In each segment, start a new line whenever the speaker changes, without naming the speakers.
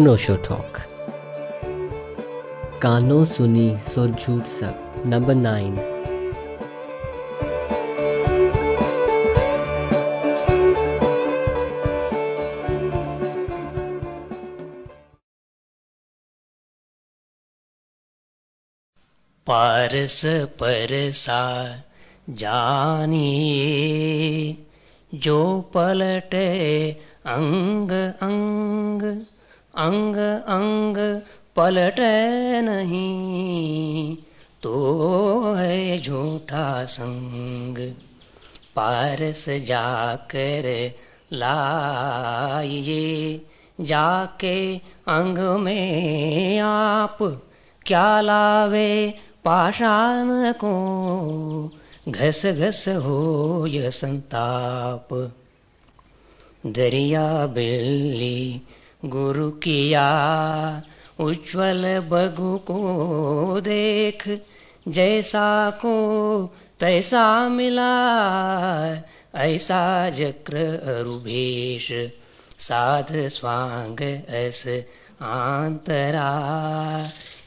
अनोशो talk. कानों सुनी सो झूठ सब, नंबर नाइन।
पारस परसा जानिए, जो पलटे अंग अंग। अंग अंग पलटे नहीं तो है झूठा संग। पारस जाकर लाइए, जाके अंग में आप क्या लावे पाषाण को? घस घस हो य संताप। दरिया बिल्ली गुरु किया। उज्ज्वल बगु को देख, जैसा को तैसा मिला। ऐसा जक्र अरुभेश, साध स्वांग ऐस आंतरा।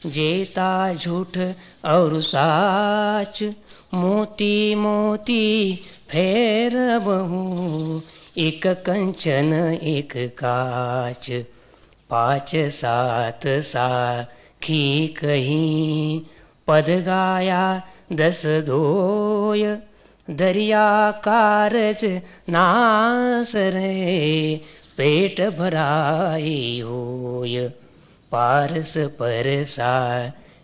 जेता झूठ और साच, मोती मोती फेर बहु। एक कंचन, एक काच, पाच सात साखी कहीं, पद गाया दस दोय दरिया कारज नास रे पेट भराई होय, पारस परसा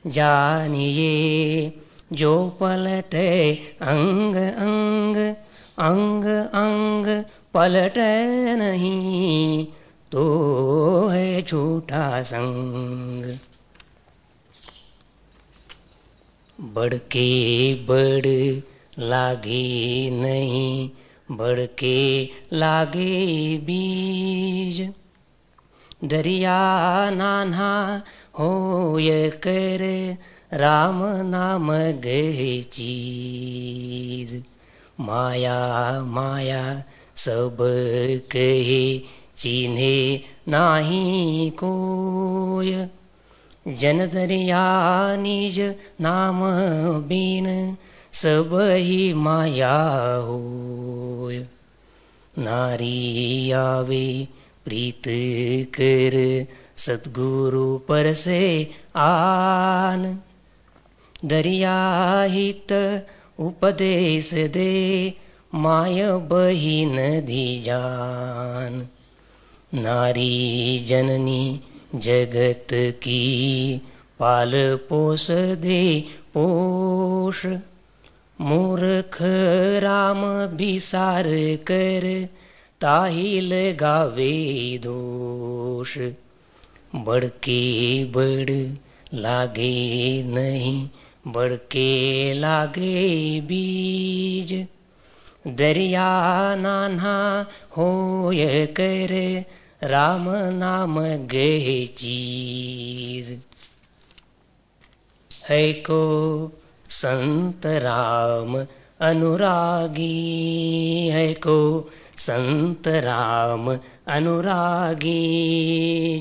जानिए, जो पलटे अंग अंग अंग अंग पलटे नहीं तो है झूठा संग। बढ़ के बड़ लागे नहीं बढ़ के लागे बीज। दरिया नाना हो ये कर, राम नाम गए चीज़। माया माया सब कहे चिन्हे नाही कोय। जन दरिया निज नाम बीन सब ही माया होय। नारी आवे प्रीत कर सतगुरु पर से आन। दरिया हित उपदेश दे माय बही नदी जान। नारी जननी जगत की पाल पोष दे पोष। मूर्ख राम बिसार कर ताही लगावे दोष। बड़के बड़ लागे नहीं, बड़के लागे बीज। दरिया नाना होय कर राम नाम गे चीज़। है को संत राम अनुरागी, है को संत राम अनुरागी,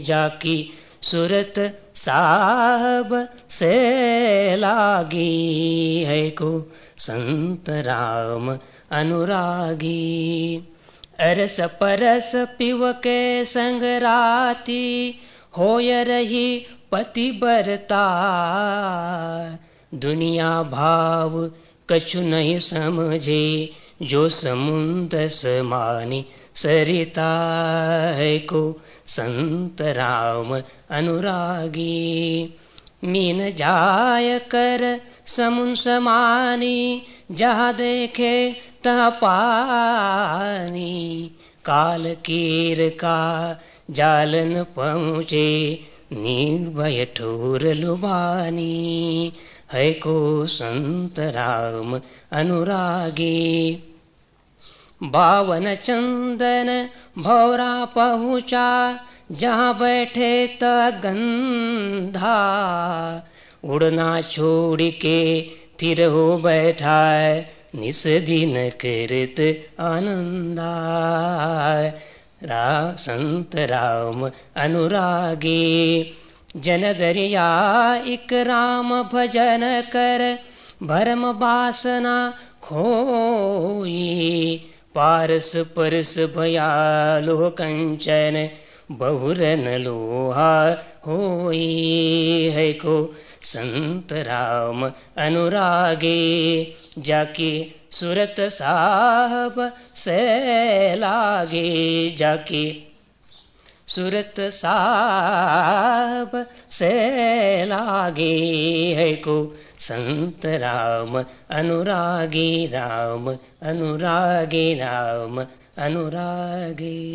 जाकी सुरत साहब से लागी, है को संत राम अनुरागी। अरस परस पिव के संग राती होय रही पति बरता दुनिया भाव कछु नहीं समझे, जो समुद्र समानी सरिता को संत राम अनुरागी। मीन जाय कर समुन समानी, जहाँ देखे तह पानी, काल कीर का जालन पहुँचे, निर्भय ठोर लुबानी है को संत राम अनुरागी। बावन चंदन भौरा पहुँचा, जहाँ बैठे त गंधा, उड़ना छोड़ के थिर हो बैठा निस दिन कृत आनंदा रा संत राम अनुरागे। जन दरिया इक राम भजन कर। भरम बासना खोई। पारस परस भयालो कंचन। बहुरन लोहा होई। है को संत राम अनुरागे। जाके सुरत साहब से लागे, जाके सुरत साहब से लागे, है को संत राम अनुरागे राम अनुरागे राम, अनुरागे।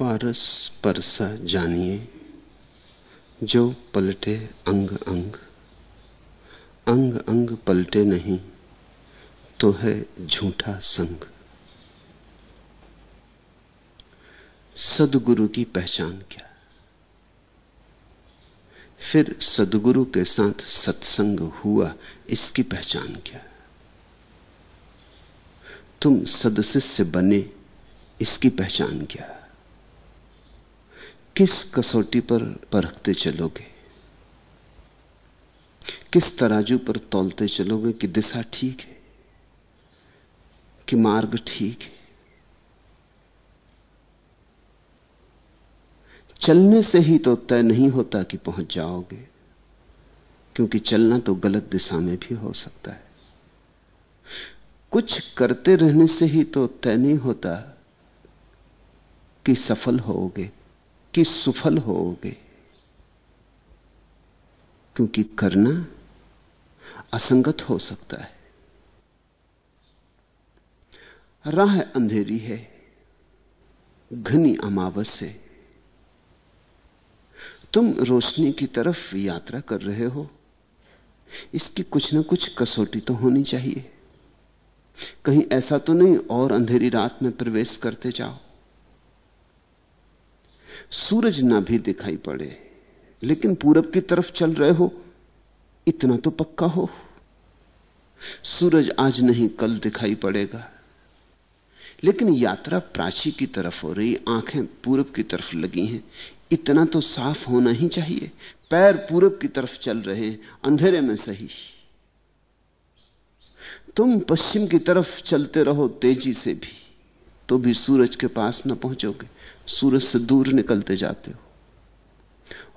पारस परसा जानिए, जो पलटे अंग अंग। अंग अंग पलटे नहीं तो है झूठा संग। सदगुरु की पहचान क्या? फिर सदगुरु के साथ सत्संग हुआ, इसकी पहचान क्या? तुम सदशिष्य बने, इसकी पहचान क्या? किस कसौटी पर परखते चलोगे? किस तराजू पर तौलते चलोगे कि दिशा ठीक है, कि मार्ग ठीक है? चलने से ही तो तय नहीं होता कि पहुँच जाओगे, क्योंकि चलना तो गलत दिशा में भी हो सकता है। कुछ करते रहने से ही तो तय नहीं होता कि सफल होगे कि सुफल होगे क्योंकि करना असंगत हो सकता है। राह अंधेरी है, घनी अमावस है। तुम रोशनी की तरफ़ यात्रा कर रहे हो। इसकी कुछ ना कुछ कसौटी तो होनी चाहिए। कहीं ऐसा तो नहीं और अंधेरी रात में प्रवेश करते जाओ। सूरज ना भी दिखाई पड़े। लेकिन पूरब की तरफ़ चल रहे हो, इतना तो पक्का हो। सूरज आज नहीं, कल दिखाई पड़ेगा। लेकिन यात्रा प्राची की तरफ़ हो रही, आँखें पूरब की तरफ़ लगी हैं। इतना तो साफ़ होना ही चाहिए। पैर पूरब की तरफ़ चल रहे हैं, अंधेरे में सही। तुम पश्चिम की तरफ़ चलते रहो तेज़ी से भी तो भी सूरज के पास न पहुंचोगे। सूरज से दूर निकलते जाते हो।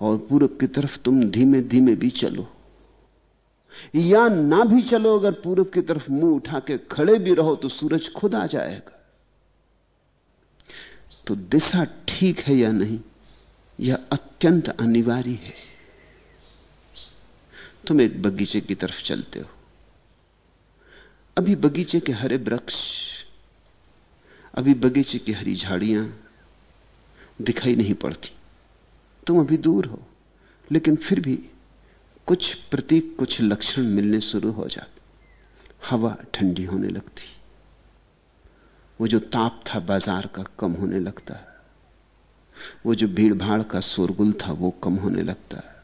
और पूरब की तरफ़ तुम धीमे धीमे भी चलो। या ना भी चलो, अगर पूरब की तरफ़ मुँह उठा के खड़े भी रहो तो सूरज खुद आ जाएगा। तो दिशा ठीक है या नहीं, यह अत्यंत अनिवार्य है। तुम एक बगीचे की तरफ़ चलते हो। अभी बगीचे के हरे वृक्ष, अभी बगीचे की हरी झाड़ियाँ दिखाई नहीं पड़ती। तुम अभी दूर हो लेकिन फिर भी कुछ प्रतीक कुछ लक्षण मिलने शुरू हो जाते। हवा ठंडी होने लगती। वो जो ताप था बाज़ार का कम होने लगता। है वो जो भीड़ भाड़ का शोरगुल था वो कम होने लगता। है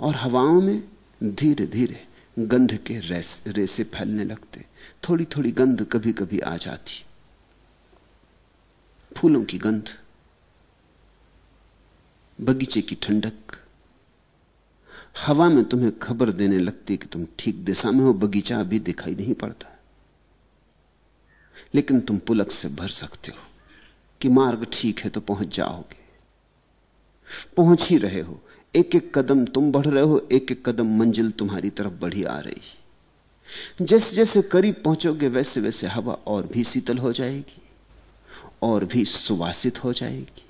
और हवाओं में धीरे धीरे गंध के रेस, रेसे फैलने लगते। थोड़ी थोड़ी गंध कभी कभी आ जाती। फूलों की गंध बगीचे की ठंडक। हवा में तुम्हें खबर देने लगती कि तुम ठीक दिशा में हो, बगीचा अभी दिखाई नहीं पड़ता। लेकिन तुम पुलक से भर सकते हो कि मार्ग ठीक है तो पहुँच जाओगे। पहुँच ही रहे हो। एक एक कदम तुम बढ़ रहे हो एक एक कदम मंजिल तुम्हारी तरफ़ बढ़ी आ रही। जैसे जैसे करीब पहुंचोगे वैसे वैसे हवा और भी शीतल हो जाएगी और भी सुवासित हो जाएगी।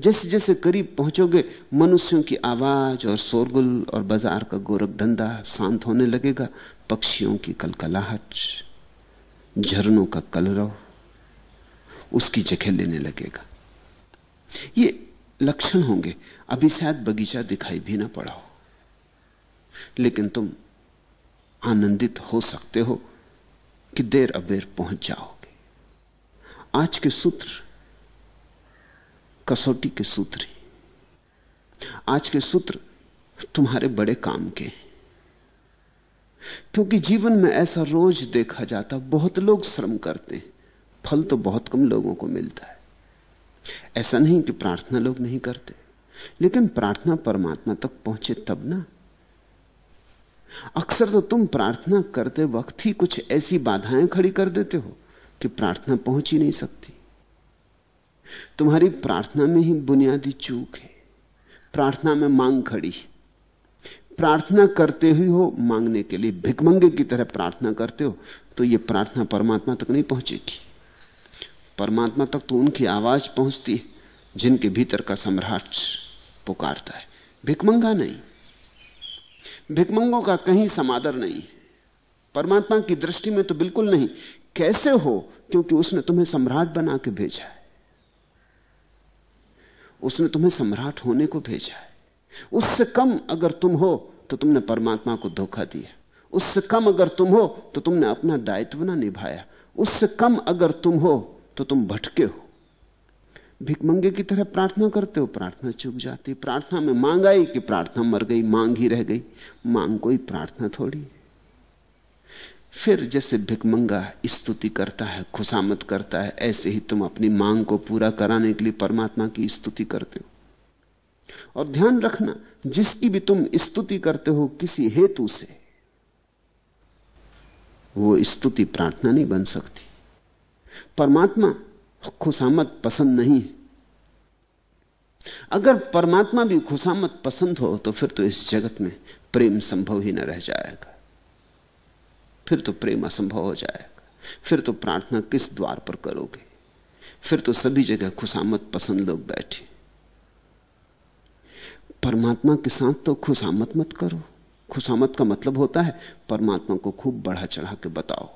जैसे जैसे करीब पहुंचोगे, मनुष्यों की आवाज़ और शोरगुल और बाज़ार का गोरख धंधा शांत होने लगेगा, पक्षियों की कलकलाहट, झरनों का कलरव, उसकी जगह लेने लगेगा। ये लक्षण होंगे, अभी शायद बगीचा दिखाई भी ना पड़ा हो। लेकिन तुम आनंदित हो सकते हो कि देर अबेर पहुँच जाओगे। आज के सूत्र कसौटी के सूत्र आज के सूत्र तुम्हारे बड़े काम के क्योंकि जीवन में ऐसा रोज देखा जाता, बहुत लोग श्रम करते हैं। फल तो बहुत कम लोगों को मिलता है। ऐसा नहीं कि प्रार्थना लोग नहीं करते। लेकिन प्रार्थना परमात्मा तक पहुँचे तब ना। अक्सर तो तुम प्रार्थना करते वक्त ही कुछ ऐसी बाधाएँ खड़ी कर देते हो कि प्रार्थना पहुँच ही नहीं सकती। तुम्हारी प्रार्थना में ही बुनियादी चूक है। प्रार्थना में मांग खड़ी प्रार्थना करते ही हो, मांगने के लिए भिकमंगे की तरह प्रार्थना करते हो तो यह प्रार्थना परमात्मा तक नहीं पहुंचेगी। परमात्मा तक तो उनकी आवाज़ पहुँचती है, जिनके भीतर का सम्राट पुकारता है। भिकमंगा नहीं। भिकमंगों का कहीं समादर नहीं। परमात्मा की दृष्टि में तो बिल्कुल नहीं। कैसे हो? क्योंकि उसने तुम्हें सम्राट बना के भेजा है। उसने तुम्हें सम्राट होने को भेजा है। उससे कम अगर तुम हो तो तुमने परमात्मा को धोखा दिया। उससे कम अगर तुम हो तो तुमने अपना दायित्व ना निभाया। उससे कम अगर तुम हो तो तुम भटके हो। भिकमंगे की तरह प्रार्थना करते हो, प्रार्थना चुक जाती। प्रार्थना में मांग आई कि प्रार्थना मर गई, मांग ही रह गई। मांग कोई प्रार्थना थोड़ी फिर जैसे भिकमंगा स्तुति करता है खुशामत करता है, ऐसे ही तुम अपनी मांग को पूरा कराने के लिए परमात्मा की स्तुति करते हो। और ध्यान रखना जिसकी भी तुम स्तुति करते हो किसी हेतु से, वो स्तुति प्रार्थना नहीं बन सकती। परमात्मा खुशामत पसंद नहीं है। अगर परमात्मा भी खुशामत पसंद हो तो फिर तो इस जगत में प्रेम संभव ही न रह जाएगा। फिर तो प्रेम असंभव हो जाएगा। फिर तो प्रार्थना किस द्वार पर करोगे? फिर तो सभी जगह खुशामत पसंद लोग बैठे। परमात्मा के साथ तो खुशामत मत करो। खुशामत का मतलब होता है, परमात्मा को खूब बढ़ा चढ़ा के बताओ।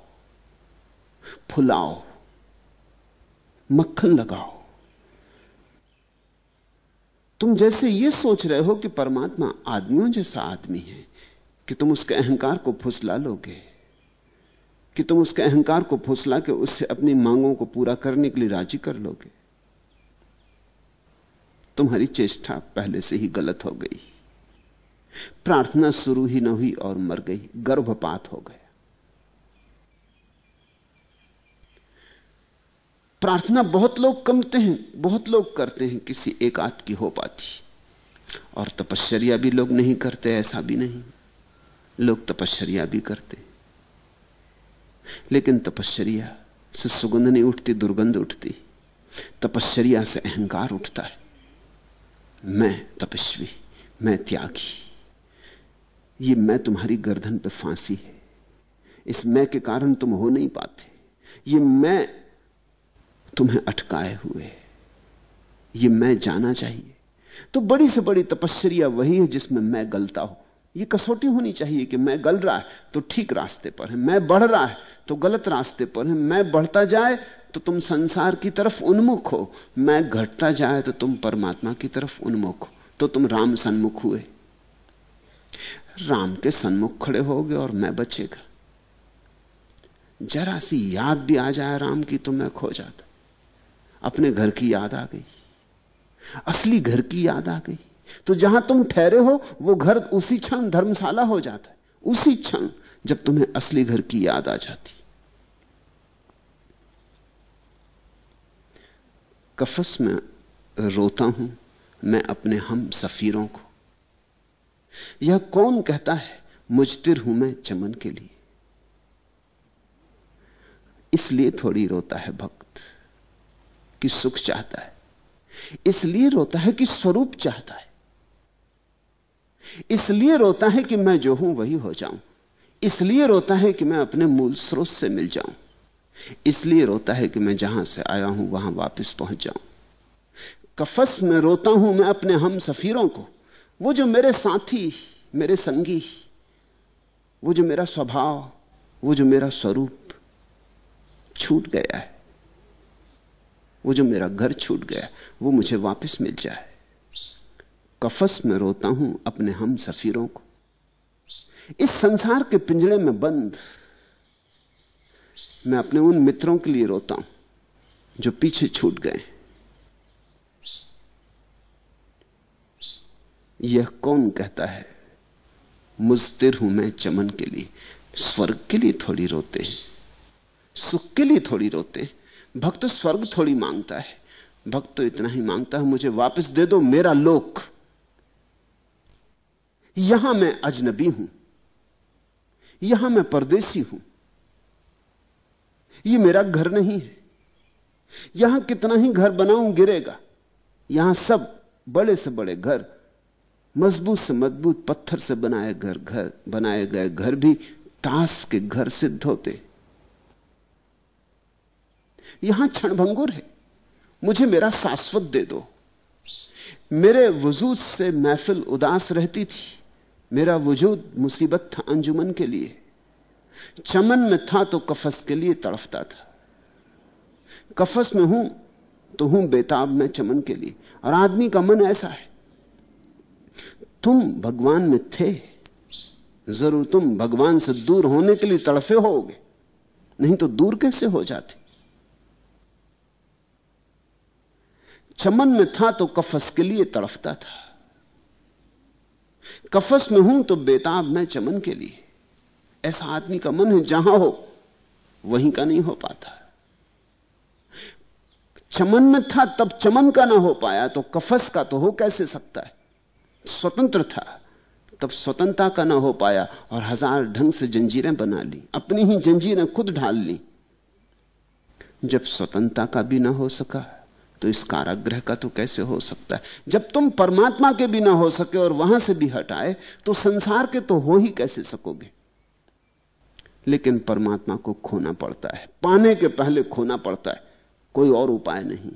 फुलाओ। मक्खन लगाओ। तुम जैसे यह सोच रहे हो कि परमात्मा आदमियों जैसा आदमी है, कि तुम उसके अहंकार को फुसला लोगे। कि तुम उसके अहंकार को फुसला के उससे अपनी मांगों को पूरा करने के लिए राज़ी कर लोगे। तुम्हारी चेष्टा पहले से ही गलत हो गई। प्रार्थना शुरू ही न हुई और मर गई, गर्भपात हो गया। प्रार्थना बहुत लोग कमते हैं, बहुत लोग करते हैं, किसी एक की हो पाती। और तपश्चर्या भी लोग नहीं करते, ऐसा भी नहीं। लोग तपश्चर्या भी करते। लेकिन तपश्चर्या से सुगंध नहीं उठती, दुर्गंध उठती। तपश्चर्या से अहंकार उठता है। मैं तपस्वी, मैं त्यागी। ये मैं तुम्हारी गर्दन पर फांसी है। इस मैं के कारण तुम हो नहीं पाते। ये मैं तुम्हें अटकाए हुए ये मैं जाना चाहिए। तो बड़ी से बड़ी तपस्या वही है जिसमें मैं गलता हूँ। ये कसौटी होनी चाहिए कि मैं गल रहा है तो ठीक रास्ते पर है, मैं बढ़ रहा है तो गलत रास्ते पर है, मैं बढ़ता जाए तो तुम संसार की तरफ़ उन्मुख हो, मैं घटता जाए तो तुम परमात्मा की तरफ़ उन्मुख हो तो तुम राम सन्मुख हुए। राम के सन्मुख खड़े होगे और मैं बचेगा। जरा सी याद भी आ जाए राम की तो मैं खो जाता। अपने घर की याद आ गई। असली घर की याद आ गई। तो जहाँ तुम ठहरे हो, वो घर उसी क्षण धर्मशाला हो जाता है। उसी क्षण जब तुम्हें असली घर की याद आ जाती। कफस में रोता हूँ मैं अपने हम सफीरों को। यह कौन कहता है, मुजतिर हूँ मैं चमन के लिए। इसलिए थोड़ी रोता है भक्त कि सुख चाहता है। इसलिए रोता है कि स्वरूप चाहता है। इसलिए रोता है कि मैं जो हूँ वही हो जाऊँ। इसलिए रोता है कि मैं अपने मूल स्रोत से मिल जाऊँ। इसलिए रोता है कि मैं जहाँ से आया हूँ, वहाँ वापस पहुँच जाऊँ। कफस में रोता हूँ मैं अपने हम सफीरों को। वो जो मेरे साथी, मेरे संगी, वो जो मेरा स्वभाव, वो जो मेरा स्वरूप छूट गया है, वो जो मेरा घर छूट गया वो मुझे वापस मिल जाए। कफस में रोता हूँ अपने हम सफीरों को। इस संसार के पिंजड़े में बंद मैं अपने उन मित्रों के लिए रोता हूँ, जो पीछे छूट गए। यह कौन कहता है? मुस्तिर हूँ मैं चमन के लिए। स्वर्ग के लिए थोड़ी रोते हैं, सुख के लिए थोड़ी रोते हैं। भक्त स्वर्ग थोड़ी माँगता है। भक्त तो इतना ही माँगता है, मुझे वापस दे दो, मेरा लोक। यहाँ मैं अजनबी हूँ। यहाँ मैं परदेसी हूँ। यह मेरा घर नहीं है। यहाँ कितना ही घर बनाऊँ गिरेगा। यहाँ सब बड़े से बड़े घर, मज़बूत से मज़बूत पत्थर से बनाए घर घर, बनाए गए घर भी ताश के घर सिद्ध होते। यहाँ क्षणभंगुर है। मुझे मेरा शाश्वत दे दो। मेरे वजूद से महफिल उदास रहती थी। मेरा वजूद मुसीबत था अंजुमन के लिए। चमन में था तो कफस के लिए तड़फता था। कफस में हूँ तो हूँ बेताब में चमन के लिए। और आदमी का मन ऐसा है, तुम भगवान में थे, ज़रूर तुम भगवान से दूर होने के लिए तड़फे होगे, नहीं तो दूर कैसे हो जाते? चमन में था तो कफस के लिए तड़फता था। कफस में हूँ तो बेताब में चमन के लिए। ऐसा आदमी का मन है, जहाँ हो, वहीं का नहीं हो पाता। चमन में था, तब चमन का ना हो पाया तो कफस का तो हो कैसे सकता है? स्वतंत्र था, तब स्वतंत्रता का ना हो पाया, और हज़ार ढंग से जंजीरें बना ली, अपनी ही जंजीरें खुद ढाल ली, जब स्वतंत्रता का भी ना हो सका। तो इस काराग्रह का तो कैसे हो सकता है? जब तुम परमात्मा के भी ना हो सके और वहाँ से भी हटाए तो संसार के तो हो ही कैसे सकोगे? लेकिन परमात्मा को खोना पड़ता है। पाने के पहले खोना पड़ता है। कोई और उपाय नहीं।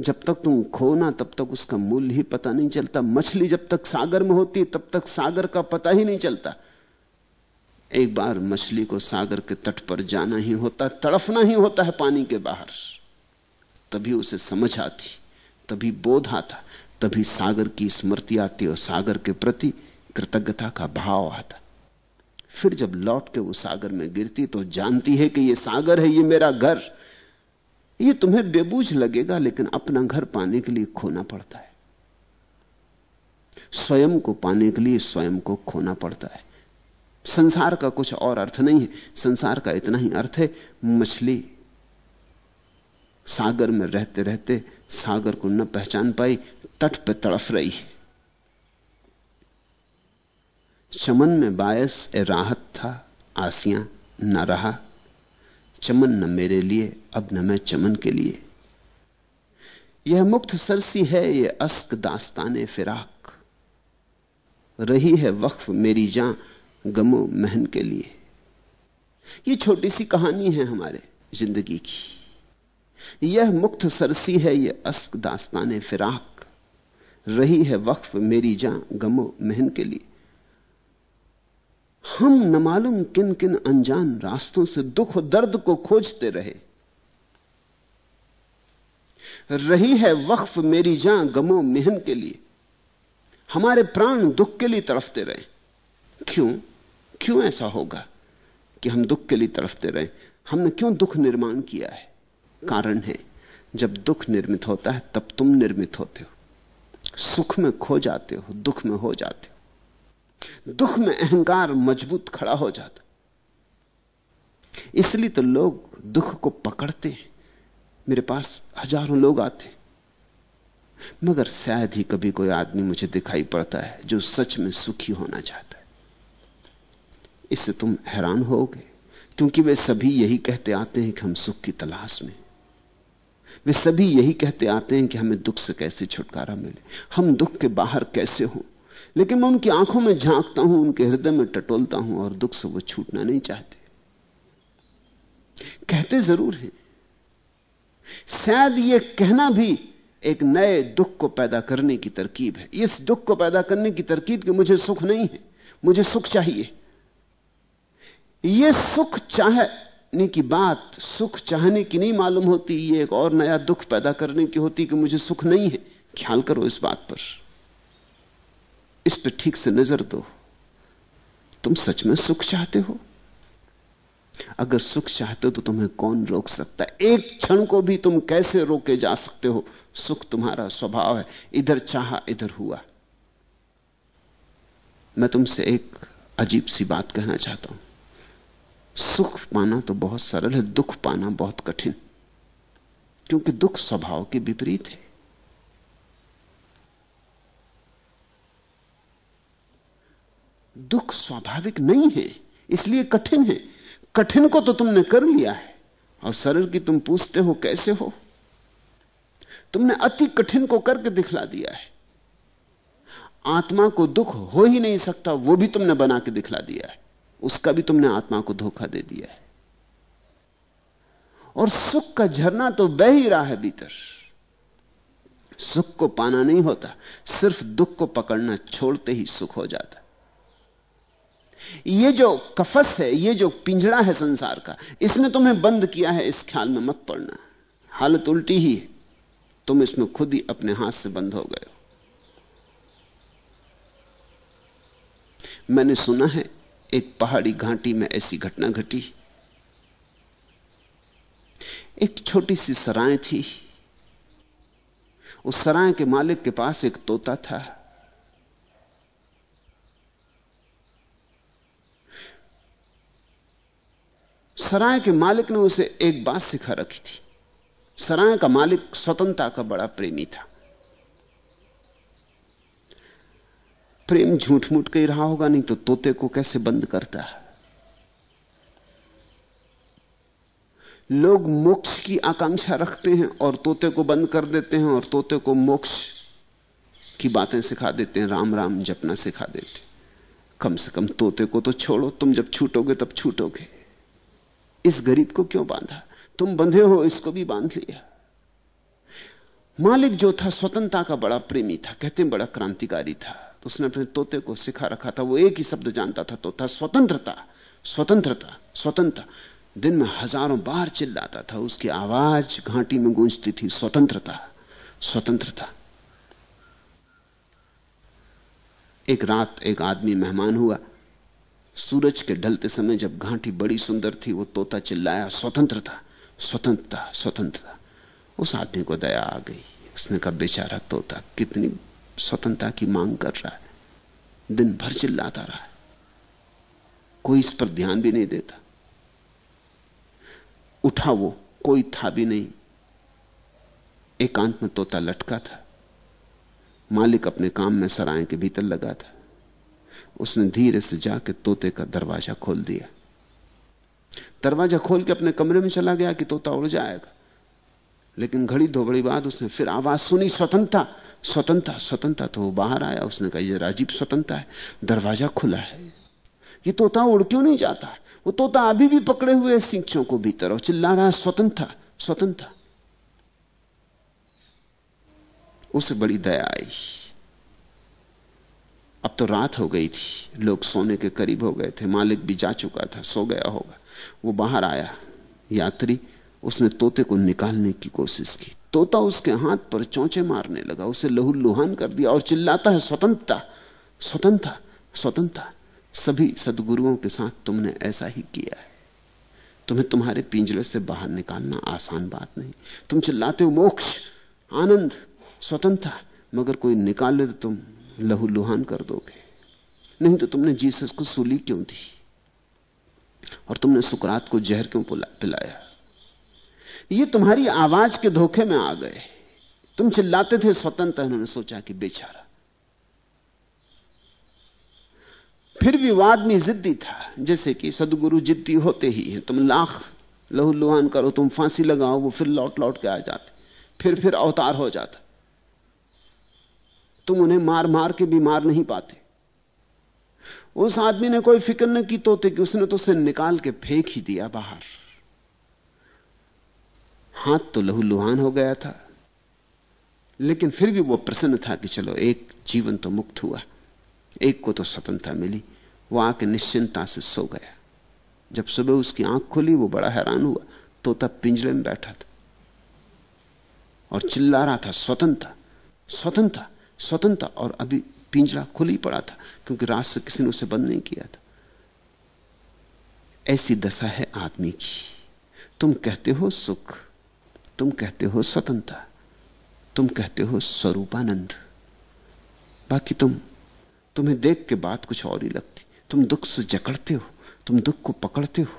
जब तक तुम खोना, तब तक उसका मूल्य ही पता नहीं चलता। मछली जब तक सागर में होती, तब तक सागर का पता ही नहीं चलता। एक बार मछली को सागर के तट पर जाना ही होता, तड़फना ही होता है पानी के बाहर। तभी उसे समझ आती, तभी बोध आता, तभी सागर की स्मृति आती और सागर के प्रति कृतज्ञता का भाव आता। फिर जब लौट के वो सागर में गिरती तो जानती है कि ये सागर है, ये मेरा घर। ये तुम्हें बेबूझ लगेगा, लेकिन अपना घर पाने के लिए खोना पड़ता है। स्वयं को पाने के लिए स्वयं को खोना पड़ता है। संसार का कुछ और अर्थ नहीं है। संसार का इतना ही अर्थ है, मछली सागर में रहते रहते सागर को न पहचान पाई, तट पे तड़फ रही। चमन में बायस ए राहत था, आसियाँ न रहा। चमन न मेरे लिए, अब न मैं चमन के लिए। यह मुक्त सरसी है, ये अस्क दास्ताने फिराक। रही है वक्फ मेरी जान गमो महन के लिए। ये छोटी सी कहानी है हमारे ज़िंदगी की। यह मुक्त सरसी है, ये अस्क दास्तान फिराक। रही है वक्फ मेरी जान गमो महन के लिए। हम न मालूम किन किन अनजान रास्तों से दुख दर्द को खोजते रहे। रही है वक्फ मेरी जान गमो मेहन के लिए। हमारे प्राण दुख के लिए तड़फते रहे। क्यों? क्यों ऐसा होगा कि हम दुख के लिए तड़फते रहे? हमने क्यों दुख निर्माण किया है? कारण है। जब दुख निर्मित होता है, तब तुम निर्मित होते हो। सुख में खो जाते हो, दुख में हो जाते हो। दुख में अहंकार मज़बूत खड़ा हो जाता इसलिए तो लोग दुख को पकड़ते हैं। मेरे पास हज़ारों लोग आते हैं। मगर शायद ही कभी कोई आदमी मुझे दिखाई पड़ता है जो सच में सुखी होना चाहता है। इससे तुम हैरान होगे, क्योंकि वे सभी यही कहते आते हैं कि हम सुख की तलाश में वे सभी यही कहते आते हैं कि हमें दुख से कैसे छुटकारा मिले। हम दुख के बाहर कैसे हों? लेकिन मैं उनकी आँखों में झांकता हूँ, उनके हृदय में टटोलता हूँ और दुख से वो छूटना नहीं चाहते। कहते ज़रूर हैं। शायद ये कहना भी एक नए दुख को पैदा करने की तरकीब है। इस दुख को पैदा करने की तरकीब कि मुझे सुख नहीं है, मुझे सुख चाहिए। यह सुख की बात सुख चाहने की नहीं मालूम होती, ये एक और नया दुख पैदा करने की होती कि मुझे सुख नहीं है। ख्याल करो इस बात पर। इस पर ठीक से नज़र दो। तुम सच में सुख चाहते हो? अगर सुख चाहते हो तो तुम्हें कौन रोक सकता है? एक क्षण को भी तुम कैसे रोके जा सकते हो? सुख तुम्हारा स्वभाव है। इधर चाहा, इधर हुआ। मैं तुमसे एक अजीब सी बात कहना चाहता हूँ। सुख पाना तो बहुत सरल है, दुख पाना बहुत कठिन। क्योंकि दुख स्वभाव के विपरीत है। दुख स्वाभाविक नहीं है, इसलिए कठिन है। कठिन को तो तुमने कर लिया है, और सरल की तुम पूछते हो कैसे हो? तुमने अति कठिन को करके दिखला दिया है। आत्मा को दुख हो ही नहीं सकता, वो भी तुमने बना के दिखला दिया है। उसका भी तुमने आत्मा को धोखा दे दिया है। और सुख का झरना तो बह ही रहा है भीतर। सुख को पाना नहीं होता, सिर्फ़ दुख को पकड़ना छोड़ते ही सुख हो जाता। ये जो कफस है, ये जो पिंजड़ा है संसार का, इसने तुम्हें बंद किया है, इस ख्याल में मत पड़ना। हालत उल्टी ही है। तुम इसमें खुद ही अपने हाथ से बंद हो गए हो। मैंने सुना है एक पहाड़ी घाटी में ऐसी घटना घटी। एक छोटी सी सराय थी। उस सराय के मालिक के पास एक तोता था। सराय के मालिक ने उसे एक बात सिखा रखी थी। सराय का मालिक स्वतंत्रता का बड़ा प्रेमी था। प्रेम झूठ मूठ कही रहा होगा, नहीं तो तोते को कैसे बंद करता है? लोग मोक्ष की आकांक्षा रखते हैं और तोते को बंद कर देते हैं और तोते को मोक्ष की बातें सिखा देते हैं राम राम जपना सिखा देते कम से कम तोते को तो छोड़ो, तुम जब छूटोगे तब छूटोगे। इस गरीब को क्यों बांधा? तुम बंधे हो, इसको भी बाँध लिया। मालिक जो था, स्वतंत्रता का बड़ा प्रेमी था, कहते बड़ा क्रांतिकारी था। तो उसने अपने तोते को सिखा रखा था। वो एक ही शब्द जानता था, तोता। स्वतंत्रता स्वतंत्रता स्वतंत्रता। दिन में हज़ारों बार चिल्लाता था। उसकी आवाज़ घाटी में गूंजती थी, स्वतंत्रता स्वतंत्रता। एक रात एक आदमी मेहमान हुआ। सूरज के ढलते समय जब घाटी बड़ी सुंदर थी, वो तोता चिल्लाया, स्वतंत्रता स्वतंत्रता स्वतंत्रता। उस आदमी को दया आ गई। उसने कहा, बेचारा तोता, कितनी स्वतंत्रता की मांग कर रहा है। दिन भर चिल्लाता रहा है। कोई इस पर ध्यान भी नहीं देता। उठा वो, कोई था भी नहीं। एकांत में तोता लटका था। मालिक अपने काम में सराय के भीतर लगा था। उसने धीरे से जाकर तोते का दरवाज़ा खोल दिया। दरवाज़ा खोल के अपने कमरे में चला गया कि तोता उड़ जाएगा। लेकिन घड़ी दो बड़ी बाद उसने फिर आवाज़ सुनी, स्वतंत्रता। स्वतंत्रता स्वतंत्रता तो वो बाहर आया, उसने कहा यह राजीव स्वतंत्रता है, दरवाज़ा खुला है। ये तोता उड़ क्यों नहीं जाता वो तोता अभी भी पकड़े हुए सिंचों को भीतर और चिल्ला रहा है, स्वतंत्रता स्वतंत्रता। उसे बड़ी दया आई। अब तो रात हो गई थी, लोग सोने के करीब हो गए थे, मालिक भी जा चुका था, सो गया होगा। वो बाहर आया, यात्री, उसने तोते को निकालने की कोशिश की। तोता उसके हाथ पर चौंचे मारने लगा, उसे लहू लुहान कर दिया और चिल्लाता है, स्वतंत्रता स्वतंत्रता स्वतंत्रता, सभी सदगुरुओं के साथ तुमने ऐसा ही किया है। तुम्हें तुम्हारे पिंजरे से बाहर निकालना आसान बात नहीं। तुम चिल्लाते हो, मोक्ष, आनंद, स्वतंत्रता, मगर कोई निकाल ले तो तुम लहू लुहान कर दोगे। नहीं तो तुमने जीसस को सूली क्यों दी? और तुमने सुकरात को जहर क्यों पिलाया? ये तुम्हारी आवाज़ के धोखे में आ गए। तुम चिल्लाते थे, स्वतंत्र उन्होंने सोचा कि बेचारा। फिर भी वो आदमी जिद्दी था, जैसे कि सदगुरु जिद्दी होते ही हैं। तुम लाख लहू लुहान करो, तुम फांसी लगाओ, वो फिर लौट लौट के आ जाते। फिर फिर अवतार हो जाता। तुम उन्हें मार मार के भी मार नहीं पाते। उस आदमी ने कोई फ़िक्र न की तोते कि, उसने तो उसे निकाल के फेंक ही दिया बाहर। हाथ तो लहू लुहान हो गया था। लेकिन फिर भी वो प्रसन्न था कि चलो, एक जीवन तो मुक्त हुआ। एक को तो स्वतंत्रता मिली। वो आके निश्चिंता से सो गया। जब सुबह उसकी आँख खुली, वो बड़ा हैरान हुआ। तो तब पिंजरे में बैठा था। और चिल्ला रहा था, स्वतंत्रता स्वतंत्रता स्वतंत्रता। और अभी पिंजरा खुल ही पड़ा था, क्योंकि रात से किसी ने उसे बंद नहीं किया था। ऐसी दशा है आदमी की। तुम कहते हो सुख तुम कहते हो स्वतंत्रता, तुम कहते हो स्वरूपानंद। बाकी तुम, तुम्हें देख के बात कुछ और ही लगती। तुम दुख से जकड़ते हो, तुम दुख को पकड़ते हो,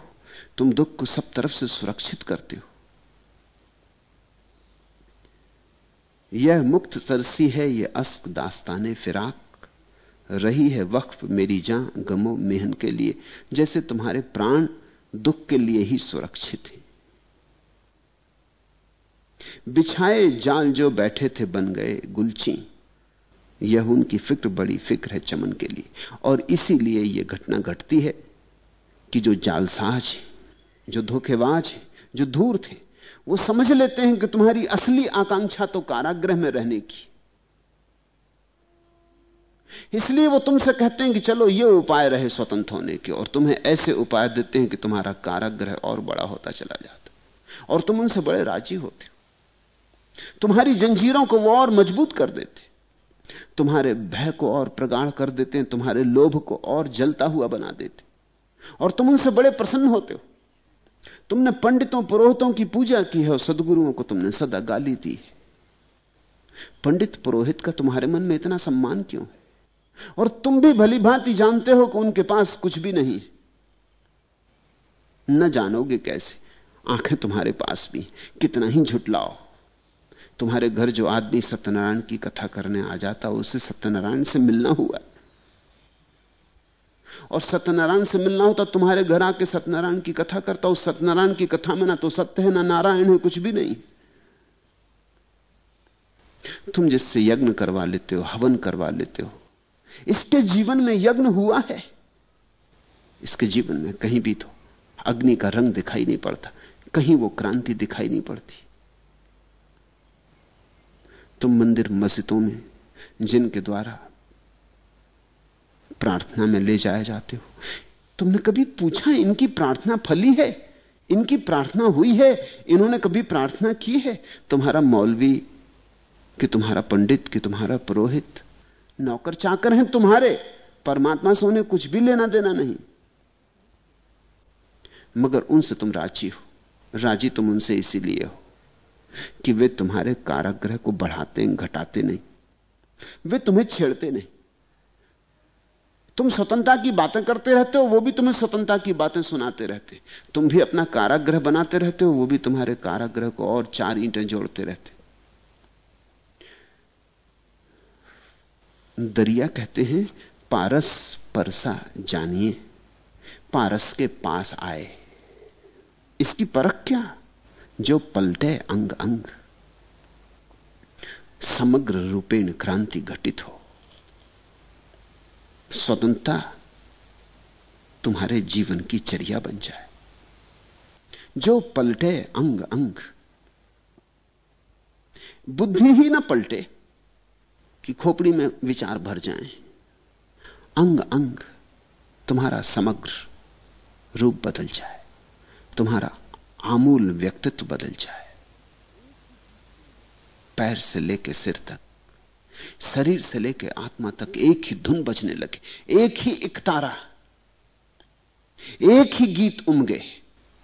तुम दुख को सब तरफ़ से सुरक्षित करते हो। यह मुक्त सरसी है यह अस्क दास्ताने फिराक। रही है वक्फ मेरी जान गमो मेहन के लिए, जैसे तुम्हारे प्राण दुख के लिए ही सुरक्षित हैं। बिछाए जाल जो बैठे थे बन गए गुलची। यह उनकी फ़िक्र, बड़ी फ़िक्र है चमन के लिए। और इसीलिए यह घटना घटती है कि जो जालसाज है, जो धोखेबाज है, जो धूर थे, वो समझ लेते हैं कि तुम्हारी असली आकांक्षा तो कारागृह में रहने की। इसलिए वो तुमसे कहते हैं कि चलो ये उपाय रहे स्वतंत्र होने के, और तुम्हें ऐसे उपाय देते हैं कि तुम्हारा कारागृह और बड़ा होता चला जाता, और तुम उनसे बड़े राज़ी होते तुम्हारी जंजीरों को वो और मज़बूत कर देते। तुम्हारे भय को और प्रगाढ़ कर देते हैं तुम्हारे लोभ को और जलता हुआ बना देते। और तुम उनसे बड़े प्रसन्न होते हो। तुमने पंडितों, पुरोहितों की पूजा की है और सदगुरुओं को तुमने सदा गाली दी है। पंडित, पुरोहित का तुम्हारे मन में इतना सम्मान क्यों है? और तुम भी भली भांति जानते हो कि उनके पास कुछ भी नहीं न जानोगे कैसे? आँखें तुम्हारे पास भी, कितना ही झुटलाओ। तुम्हारे घर जो आदमी सत्यनारायण की कथा करने आ जाता, उसे सत्यनारायण से मिलना हुआ। और सत्यनारायण से मिलना होता, तुम्हारे घर आके सत्यनारायण की कथा करता, उस सत्यनारायण की कथा में ना तो सत्य है, ना नारायण है, कुछ भी नहीं। तुम जिससे यज्ञ करवा लेते हो, हवन करवा लेते हो, इसके जीवन में यज्ञ हुआ है। इसके जीवन में कहीं भी तो अग्नि का रंग दिखाई नहीं पड़ता, कहीं वो क्रांति दिखाई नहीं पड़ती। तुम मंदिर मस्जिदों में, जिनके द्वारा प्रार्थना में ले जाए जाते हो। तुमने कभी पूछा, इनकी प्रार्थना फली है? इनकी प्रार्थना हुई है? इन्होंने कभी प्रार्थना की है? तुम्हारा मौलवी कि तुम्हारा पंडित कि तुम्हारा पुरोहित, नौकर चाकर हैं तुम्हारे, परमात्मा से उन्हें कुछ भी लेना देना नहीं। मगर उनसे तुम राज़ी हो, राज़ी तुम उनसे इसीलिए हो। कि वे तुम्हारे काराग्रह को बढ़ाते घटाते नहीं। वे तुम्हें छेड़ते नहीं। तुम स्वतंत्रता की बातें करते रहते हो, वो भी तुम्हें स्वतंत्रता की बातें सुनाते रहते। तुम भी अपना काराग्रह बनाते रहते हो, वो भी तुम्हारे काराग्रह को और चार ईंटें जोड़ते रहते। दरिया कहते हैं, पारस परसा जानिए, पारस के पास आए। इसकी परख क्या? जो पलटे अंग अंग। समग्र रूपेण क्रांति घटित हो। स्वतंत्रता तुम्हारे जीवन की चर्या बन जाए। जो पलटे अंग अंग, बुद्धि ही ना पलटे कि खोपड़ी में विचार भर जाएँ। अंग अंग तुम्हारा समग्र रूप बदल जाए। तुम्हारा आमूल व्यक्तित्व बदल जाए। पैर से लेकर सिर तक, शरीर से लेकर आत्मा तक एक ही धुन बजने लगे, एक ही इकतारा एक ही गीत उमगे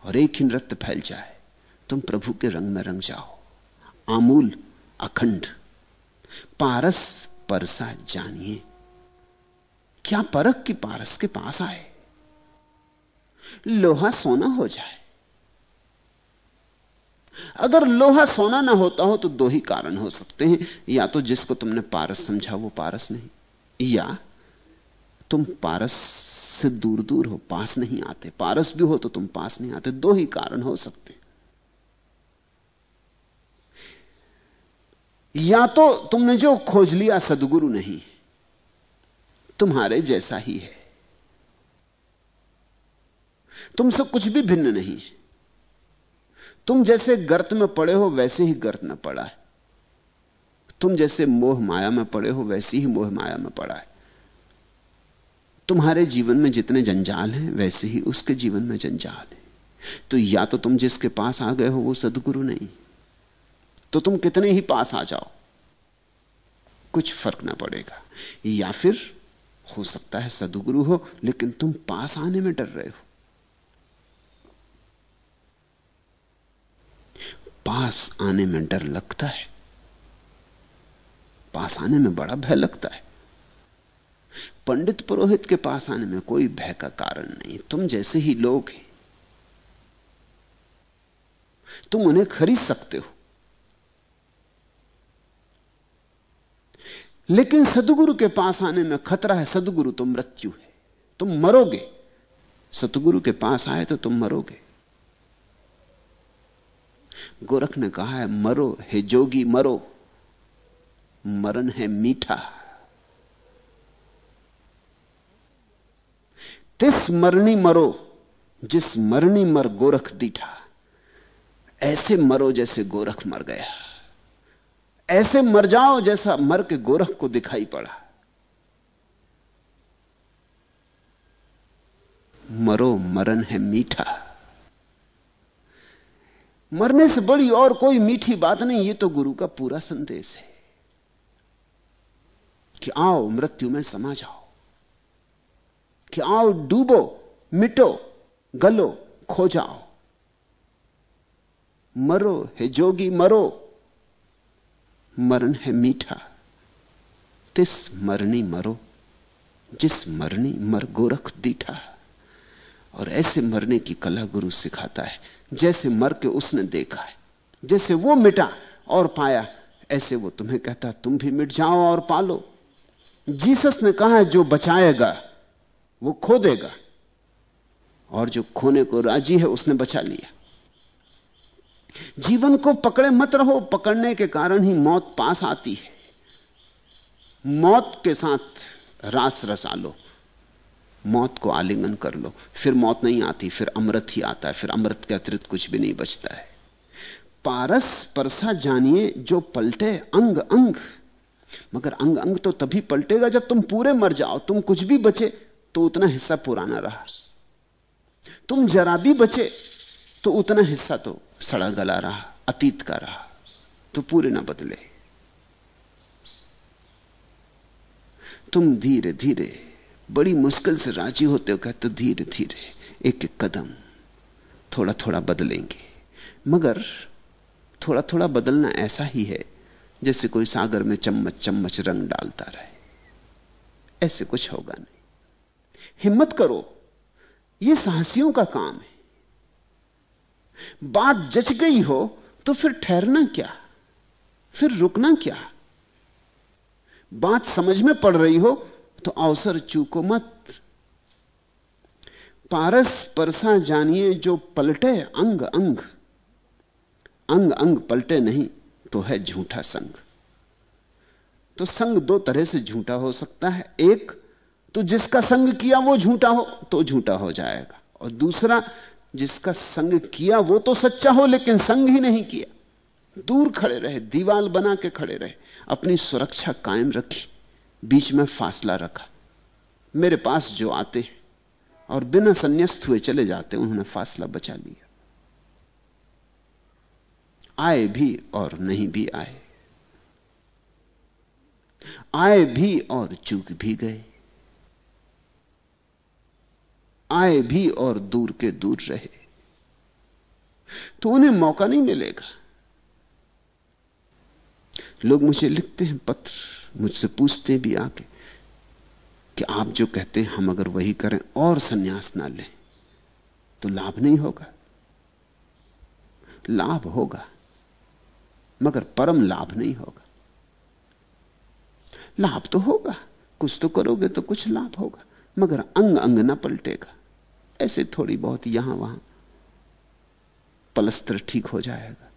और एक ही नृत्य फैल जाए, तुम प्रभु के रंग में रंग जाओ। आमूल अखंड, पारस परसा जानिए। क्या परख की पारस के पास आए? लोहा सोना हो जाए। अगर लोहा सोना ना होता हो तो दो ही कारण हो सकते हैं। या तो जिसको तुमने पारस समझा, वो पारस नहीं। या तुम पारस से दूर दूर हो, पास नहीं आते। पारस भी हो तो तुम पास नहीं आते। दो ही कारण हो सकते। या तो तुमने जो खोज लिया, सदगुरु नहीं तुम्हारे जैसा ही है। तुमसे कुछ भी भिन्न नहीं है। तुम जैसे गर्त में पड़े हो, वैसे ही गर्त में पड़ा है। तुम जैसे मोह माया में पड़े हो, वैसे ही मोह माया में पड़ा है। तुम्हारे जीवन में जितने जंजाल हैं, वैसे ही उसके जीवन में जंजाल है। तो या तो तुम जिसके पास आ गए हो, वो सदगुरु नहीं। तो तुम कितने ही पास आ जाओ, कुछ फ़र्क ना पड़ेगा। या फिर हो सकता है सदगुरु हो, लेकिन तुम पास आने में डर रहे हो। पास आने में डर लगता है। पास आने में बड़ा भय लगता है। पंडित पुरोहित के पास आने में कोई भय का कारण नहीं तुम जैसे ही लोग हैं, तुम उन्हें खरीद सकते हो। लेकिन सदगुरु के पास आने में खतरा है, सदगुरु तो मृत्यु है। तुम मरोगे। सतगुरु के पास आए तो तुम मरोगे। गोरख ने कहा है, मरो हे जोगी, मरो। मरण है मीठा। तिस मरनी मरो, जिस मरनी मर गोरख दीठा। ऐसे मरो जैसे गोरख मर गया। ऐसे मर जाओ जैसा मर के गोरख को दिखाई पड़ा। मरो, मरण है मीठा। मरने से बड़ी और कोई मीठी बात नहीं, ये तो गुरु का पूरा संदेश है कि आओ मृत्यु में समा जाओ, कि आओ डूबो, मिटो, गलो, खो जाओ। मरो है जोगी, मरो। मरण है मीठा। तिस मरनी मरो, जिस मरनी मर गोरख दीठा। और ऐसे मरने की कला गुरु सिखाता है। जैसे मर के उसने देखा है, जैसे वो मिटा और पाया, ऐसे वो तुम्हें कहता, तुम भी मिट जाओ और पालो। जीसस ने कहा है जो बचाएगा, वो खो देगा। और जो खोने को राज़ी है, उसने बचा लिया। जीवन को पकड़े मत रहो, पकड़ने के कारण ही मौत पास आती है। मौत के साथ रास रसा लो। मौत को आलिंगन कर लो। फिर मौत नहीं आती, फिर अमृत ही आता है, फिर अमृत के अतिरिक्त कुछ भी नहीं बचता है। पारस परसा जानिए जो पलटे अंग अंग। मगर अंग अंग तो तभी पलटेगा जब तुम पूरे मर जाओ। तुम कुछ भी बचे तो उतना हिस्सा पुराना रहा। तुम जरा भी बचे तो उतना हिस्सा तो सड़ा गला रहा, अतीत का रहा। तो पूरे ना बदले। तुम धीरे धीरे बड़ी मुश्किल से राज़ी होते हो कहते, धीरे धीरे, एक एक कदम थोड़ा थोड़ा बदलेंगे। मगर थोड़ा थोड़ा बदलना ऐसा ही है, जैसे कोई सागर में चम्मच चम्मच रंग डालता रहे। ऐसे कुछ होगा नहीं। हिम्मत करो यह साहसियों का काम है। बात जच गई हो तो फिर ठहरना क्या? फिर रुकना क्या? बात समझ में पड़ रही हो तो अवसर चूको मत। पारस परसा जानिए जो पलटे अंग अंग। अंग अंग पलटे नहीं तो है झूठा संग। तो संग दो तरह से झूठा हो सकता है। एक तो जिसका संग किया वो झूठा हो तो झूठा हो जाएगा। और दूसरा, जिसका संग किया वो तो सच्चा हो, लेकिन संग ही नहीं किया। दूर खड़े रहे, दीवाल बना के खड़े रहे, अपनी सुरक्षा कायम रखी। बीच में फासला रखा। मेरे पास जो आते और बिना संन्यास्त हुए चले जाते उन्होंने फासला बचा लिया। आए भी और नहीं भी आए। आए भी और चूक भी गए। आए भी और दूर के दूर रहे। तो उन्हें मौका नहीं मिलेगा। लोग मुझे लिखते हैं पत्र। मुझसे पूछते भी आके कि आप जो कहते हैं, हम अगर वही करें और सन्यास ना लें तो लाभ नहीं होगा? लाभ होगा, मगर परम लाभ नहीं होगा। लाभ तो होगा, कुछ तो करोगे तो कुछ लाभ होगा, मगर अंग अंग ना पलटेगा। ऐसे थोड़ी बहुत यहाँ वहाँ पलस्त्र ठीक हो जाएगा।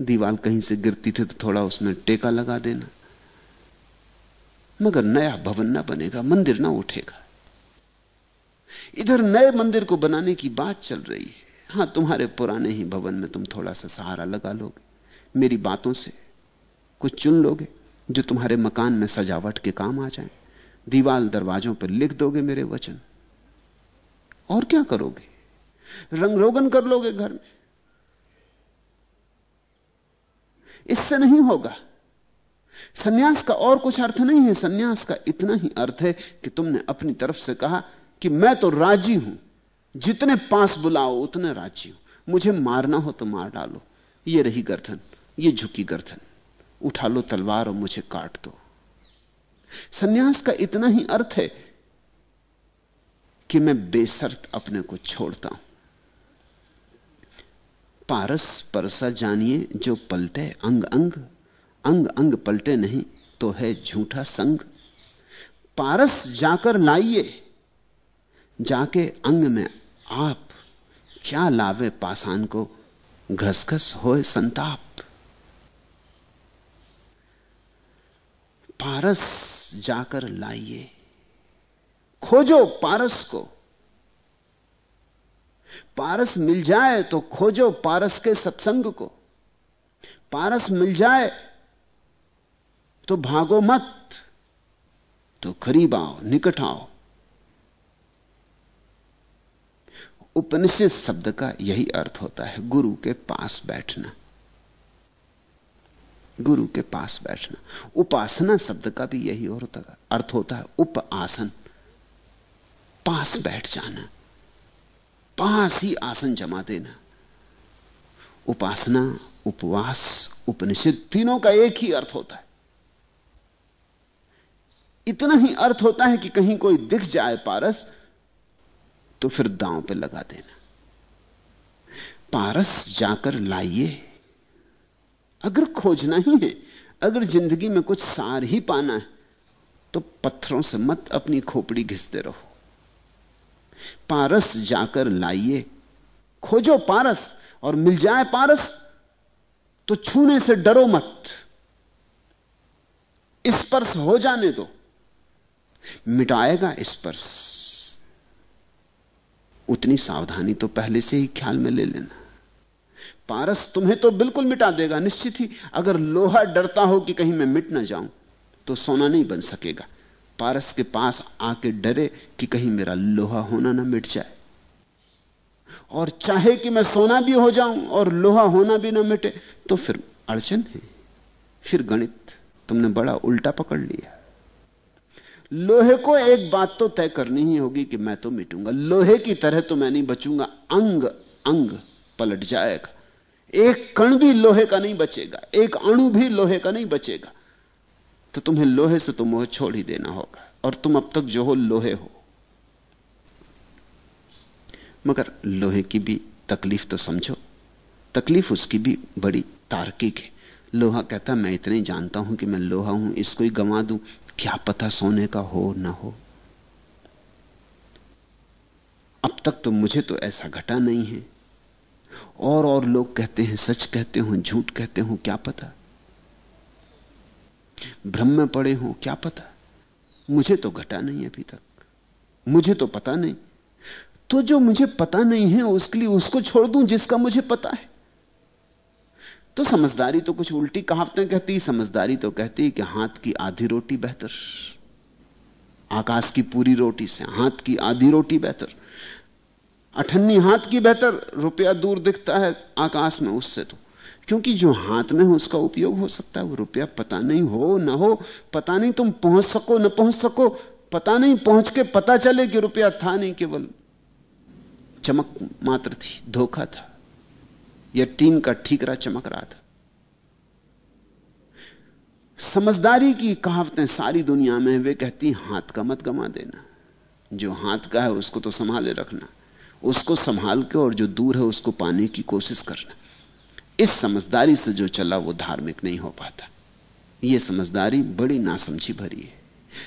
दीवार कहीं से गिरती थी तो थोड़ा उसमें टेका लगा देना। मगर नया भवन ना बनेगा, मंदिर ना उठेगा। इधर नए मंदिर को बनाने की बात चल रही है। हाँ, तुम्हारे पुराने ही भवन में तुम थोड़ा सा सहारा लगा लोगे। मेरी बातों से कुछ चुन लोगे, जो तुम्हारे मकान में सजावट के काम आ जाए। दीवाल दरवाजों पर लिख दोगे मेरे वचन। और क्या करोगे? रंग रोगन कर लोगे घर में। इससे नहीं होगा। सन्यास का और कुछ अर्थ नहीं है। सन्यास का इतना ही अर्थ है कि तुमने अपनी तरफ़ से कहा कि मैं तो राज़ी हूँ। जितने पास बुलाओ, उतने राज़ी हूँ। मुझे मारना हो तो मार डालो। ये रही गर्दन, ये झुकी गर्दन। उठा लो तलवार और मुझे काट दो। सन्यास का इतना ही अर्थ है कि मैं बेसर्त अपने को छोड़ता हूँ। पारस परसा जानिए जो पलटे अंग अंग अंग अंग पलटे नहीं तो है झूठा संग। पारस जाकर लाइए, जाके अंग में आप क्या लावे पासान को, घसघस होए संताप। पारस जाकर लाइए, खोजो पारस को। पारस मिल जाए तो खोजो पारस के सत्संग को। पारस मिल जाए तो भागो मत। तो करीब आओ, निकट आओ। उपनिषद शब्द का यही अर्थ होता है, गुरु के पास बैठना। गुरु के पास बैठना। उपासना शब्द का भी यही अर्थ होता है उप आसन पास बैठ जाना। पास ही आसन जमा देना। उपासना, उपवास, उपनिषद तीनों का एक ही अर्थ होता है। इतना ही अर्थ होता है कि कहीं कोई दिख जाए पारस तो फिर दांव पे लगा देना। पारस जाकर लाइए। अगर खोजना ही है, अगर ज़िंदगी में कुछ सार ही पाना है तो पत्थरों से मत अपनी खोपड़ी घिसते रहो। पारस जाकर लाइए। खोजो पारस और मिल जाए पारस तो छूने से डरो मत। स्पर्श हो जाने दो। मिटाएगा स्पर्श उतनी सावधानी तो पहले से ही ख्याल में ले लेना। पारस तुम्हें तो बिल्कुल मिटा देगा, निश्चित ही। अगर लोहा डरता हो कि कहीं मैं मिट ना जाऊँ तो सोना नहीं बन सकेगा। पारस के पास आके डरे कि कहीं मेरा लोहा होना ना मिट जाए। और चाहे कि मैं सोना भी हो जाऊँ और लोहा होना भी ना मिटे तो फिर अड़चन है। फिर गणित, तुमने बड़ा उल्टा पकड़ लिया। लोहे को एक बात तो तय करनी ही होगी कि मैं तो मिटूँगा। लोहे की तरह तो मैं नहीं बचूँगा। अंग अंग पलट जाएगा। एक कण भी लोहे का नहीं बचेगा। एक अणु भी लोहे का नहीं बचेगा। तो तुम्हें लोहे से तो मोह छोड़ ही देना होगा। और तुम अब तक जो हो, लोहे हो। मगर लोहे की भी तकलीफ़ तो समझो। तकलीफ़ उसकी भी बड़ी तार्किक है। लोहा कहता मैं इतना जानता हूँ कि मैं लोहा हूँ, इसको ही गंवा दूँ। क्या पता सोने का हो ना हो। अब तक तो मुझे तो ऐसा घटा नहीं है। और और लोग कहते हैं, सच कहते हो, झूठ कहते हो, क्या पता? भ्रम में पड़े हो, क्या पता? मुझे तो घटा नहीं अभी तक। मुझे तो पता नहीं। तो जो मुझे पता नहीं है, उसके लिए उसको छोड़ दूँ जिसका मुझे पता है। तो समझदारी तो कुछ उल्टी कहावतें कहती, समझदारी तो कहती कि हाथ की आधी रोटी बेहतर, आकाश की पूरी रोटी से हाथ की आधी रोटी बेहतर, अठन्नी हाथ की बेहतर, रुपया दूर दिखता है आकाश में उससे तो। क्योंकि जो हाथ में हो, उसका उपयोग हो सकता है, वो रुपया पता नहीं हो, ना हो, पता नहीं तुम पहुँच सको, न पहुँच सको, पता नहीं, पहुँच के पता चले कि रुपया था नहीं, केवल चमक मात्र थी, धोखा था। या टीन का ठीकरा चमक रहा था। समझदारी की कहावतें सारी दुनिया में वे कहती हाथ का मत गमा देना। जो हाथ का है, उसको तो संभाले रखना। उसको संभाल के और जो दूर है, उसको पाने की कोशिश करना। इस समझदारी से जो चला, वो धार्मिक नहीं हो पाता। यह समझदारी बड़ी नासमझी भरी है।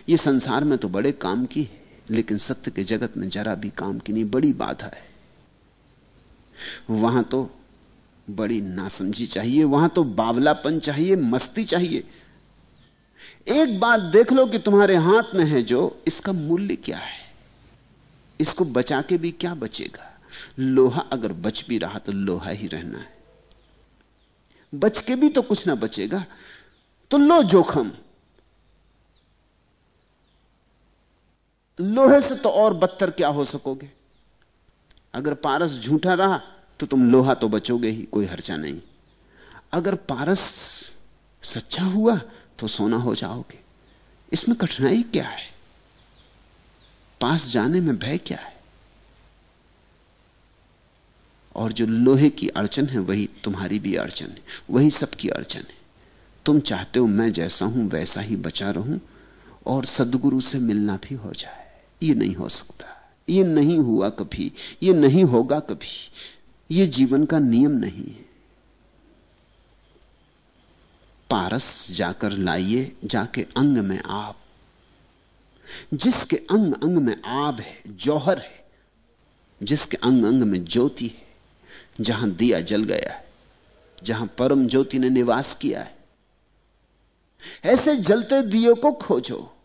यह संसार में तो बड़े काम की है, लेकिन सत्य के जगत में जरा भी काम की नहीं, बड़ी बाधा है। वहाँ तो बड़ी नासमझी चाहिए, वहाँ तो बावलापन चाहिए, मस्ती चाहिए। एक बात देख लो कि तुम्हारे हाथ में है जो, इसका मूल्य क्या है? इसको बचा के भी क्या बचेगा? लोहा अगर बच भी रहा तो लोहा ही रहना है। बच के भी तो कुछ ना बचेगा। तो लो जोखम। लोहे से तो और बदतर क्या हो सकोगे? अगर पारस झूठा रहा तो तुम लोहा तो बचोगे ही, कोई हर्चा नहीं। अगर पारस सच्चा हुआ तो सोना हो जाओगे। इसमें कठिनाई क्या है? पास जाने में भय क्या है? और जो लोहे की अड़चन है, वही तुम्हारी भी अड़चन है, वही सबकी अड़चन है। तुम चाहते हो मैं जैसा हूँ, वैसा ही बचा रहूँ, और सदगुरु से मिलना भी हो जाए। ये नहीं हो सकता। ये नहीं हुआ कभी, ये नहीं होगा कभी। ये जीवन का नियम नहीं है। पारस जाकर लाइए, जाके अंग में आप। जिसके अंग अंग में आब है, जौहर है, जिसके अंग अंग में ज्योति है, जहाँ दिया जल गया है, जहाँ परम ज्योति ने निवास किया है, ऐसे जलते दियो को खोजो।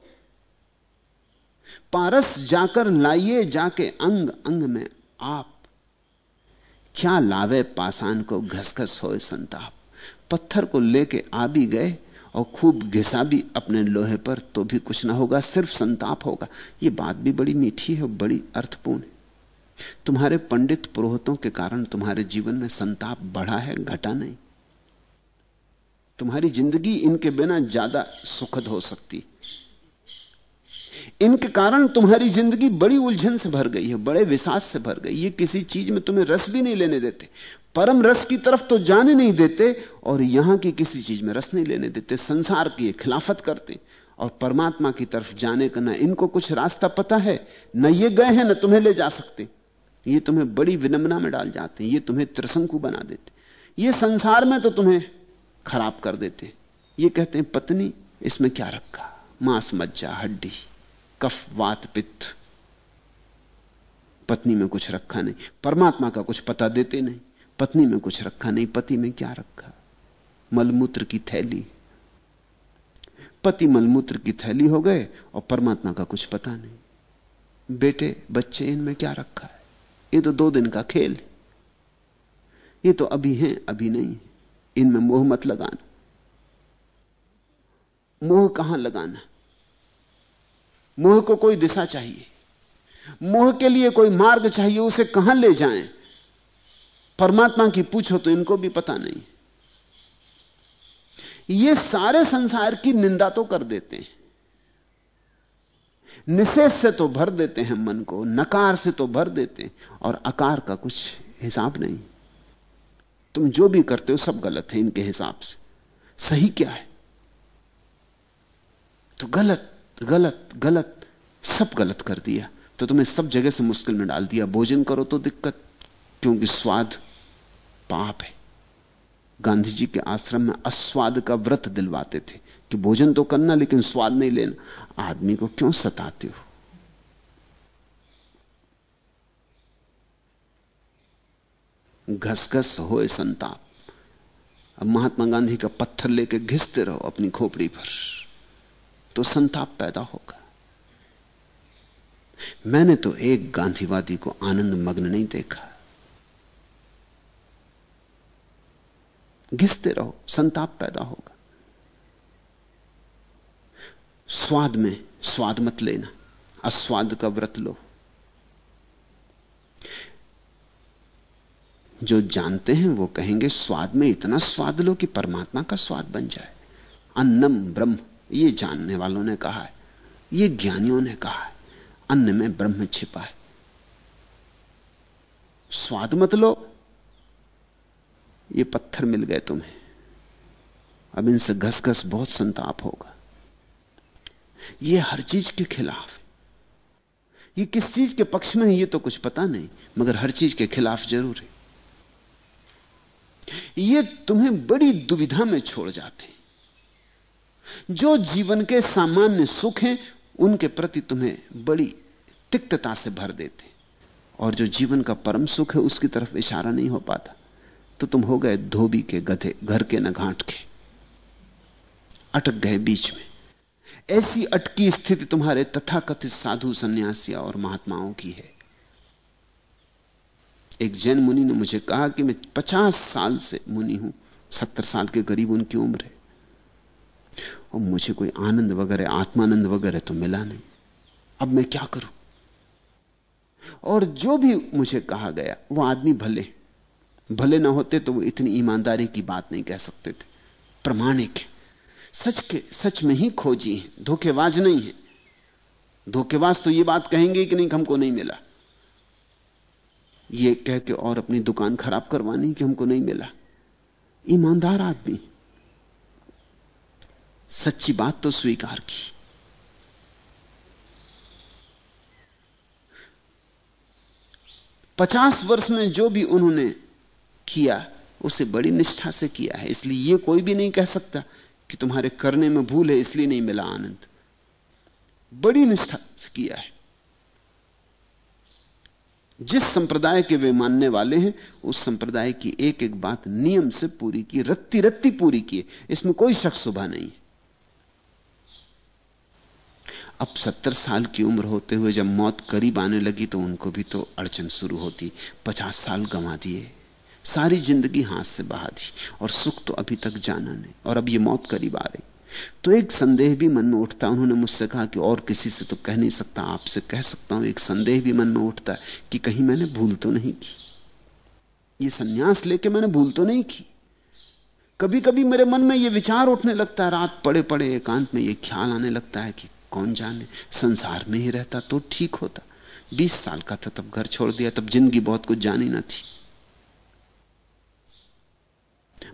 पारस जाकर लाइए, जाके अंग अंग में आप। क्या लावे पासान को घसघस हो संताप? पत्थर को लेके आ भी गए और खूब घिसा भी अपने लोहे पर तो भी कुछ ना होगा, सिर्फ़ संताप होगा। यह बात भी बड़ी मीठी है बड़ी अर्थपूर्ण है। तुम्हारे पंडित पुरोहितों के कारण तुम्हारे जीवन में संताप बढ़ा है, घटा नहीं। तुम्हारी ज़िंदगी इनके बिना ज़्यादा सुखद हो सकती। इनके कारण तुम्हारी ज़िंदगी बड़ी उलझन से भर गई है, बड़े विशास से भर गई ये किसी चीज़ में तुम्हें रस भी नहीं लेने देते। परम रस की तरफ़ तो जाने नहीं देते और यहाँ की किसी चीज़ में रस नहीं लेने देते, संसार की खिलाफत करते और परमात्मा की तरफ़ जाने का ना इनको कुछ रास्ता पता है, न ये गए हैं, ना तुम्हें ले जा सकते। ये तुम्हें बड़ी विनम्रता में डाल जाते हैं, ये तुम्हें त्रिशंकु बना देते ये संसार में तो तुम्हें खराब कर देते ये कहते हैं, पत्नी, इसमें क्या रखा? मांस मज्जा, हड्डी। कफ, वात, पित्त। पत्नी में कुछ रखा नहीं। परमात्मा का कुछ पता देते नहीं। पत्नी में कुछ रखा नहीं। पति में क्या रखा? मलमूत्र की थैली। पति मलमूत्र की थैली हो गए और परमात्मा का कुछ पता नहीं। बेटे, बच्चे, इनमें क्या रखा है? ये तो दो दिन का खेल है। ये तो अभी हैं, अभी नहीं है। इनमें मोह मत लगाना। मोह कहाँ लगाना? मोह को कोई दिशा चाहिए। मोह के लिए कोई मार्ग चाहिए, उसे कहाँ ले जाएँ? परमात्मा की पूछो तो इनको भी पता नहीं। ये सारे संसार की निंदा तो कर देते हैं। निषेध से तो भर देते हैं मन को, नकार से तो भर देते हैं, और आकार का कुछ हिसाब नहीं। तुम जो भी करते हो सब गलत है इनके हिसाब से। सही क्या है? तो गलत। गलत गलत, सब गलत कर दिया। तो तुम्हें सब जगह से मुश्किल में डाल दिया। भोजन करो तो दिक्कत, क्योंकि स्वाद पाप है। गांधी जी के आश्रम में अस्वाद का व्रत दिलवाते थे कि भोजन तो करना, लेकिन स्वाद नहीं लेना। आदमी को क्यों सताते हो? घसघस होए संताप। अब महात्मा गांधी का पत्थर लेके घिसते रहो अपनी खोपड़ी पर। तो संताप पैदा होगा। मैंने तो एक गांधीवादी को आनंद मग्न नहीं देखा। घिसते रहो, संताप पैदा होगा। स्वाद में स्वाद मत लेना, अस्वाद का व्रत लो। जो जानते हैं वो कहेंगे, स्वाद में इतना स्वाद लो कि परमात्मा का स्वाद बन जाए। अन्नम ब्रह्म। ये जानने वालों ने कहा है, ये ज्ञानियों ने कहा है, अन्न में ब्रह्म छिपा है। स्वाद मत लो, ये पत्थर मिल गए तुम्हें। अब इनसे घस घस बहुत संताप होगा। ये हर चीज़ के खिलाफ है। ये किस चीज़ के पक्ष में है, ये तो कुछ पता नहीं, मगर हर चीज़ के खिलाफ ज़रूर है। ये तुम्हें बड़ी दुविधा में छोड़ जाते जो जीवन के सामान्य सुख हैं, उनके प्रति तुम्हें बड़ी तिक्तता से भर देते और जो जीवन का परम सुख है, उसकी तरफ़ इशारा नहीं हो पाता। तो तुम हो गए धोबी के गधे, घर के न घाट के अटक गए बीच में। ऐसी अटकी स्थिति तुम्हारे तथाकथित साधु सन्यासिया और महात्माओं की है। एक जैन मुनि ने मुझे कहा कि मैं पचास साल से मुनि हूँ, सत्तर साल के करीब उनकी उम्र है। और मुझे कोई आनंद वगैरह, आत्मानंद वगैरह तो मिला नहीं। अब मैं क्या करूँ? और जो भी मुझे कहा गया, वो आदमी भले भले ना होते तो वो इतनी ईमानदारी की बात नहीं कह सकते थे। प्रमाणिक सच के, सच में ही खोजी है। धोखेबाज नहीं है। धोखेबाज तो ये बात कहेंगे कि नहीं हमको नहीं मिला। ये कह के और अपनी दुकान खराब करवानी कि हमको नहीं मिला। ईमानदार आदमी सच्ची बात तो स्वीकार की। पचास वर्ष में जो भी उन्होंने किया, उसे बड़ी निष्ठा से किया है। इसलिए यह कोई भी नहीं कह सकता कि तुम्हारे करने में भूल है, इसलिए नहीं मिला आनंद। बड़ी निष्ठा से किया है। जिस संप्रदाय के वे मानने वाले हैं, उस संप्रदाय की एक एक बात नियम से पूरी की रत्ती रत्ती पूरी की इसमें कोई शक सुबह नहीं अब सत्तर साल की उम्र होते हुए जब मौत करीब आने लगी तो उनको भी तो अड़चन शुरू होती। पचास साल गंवा दिए। सारी ज़िंदगी हाथ से बहा दी और सुख तो अभी तक जाना नहीं और अब ये मौत करीब आ रही। तो एक संदेह भी मन में उठता। उन्होंने मुझसे कहा कि और किसी से तो कह नहीं सकता, आपसे कह सकता हूँ। एक संदेह भी मन में उठता कि कहीं मैंने भूल तो नहीं की। ये सन्यास लेके मैंने भूल तो नहीं की। कभी कभी मेरे मन में यह विचार उठने लगता है। रात पड़े पड़े एकांत में यह ख्याल आने लगता है कि कौन जाने? संसार में ही रहता तो ठीक होता। बीस साल का था, तब घर छोड़ दिया, तब ज़िंदगी बहुत कुछ जानी ना थी।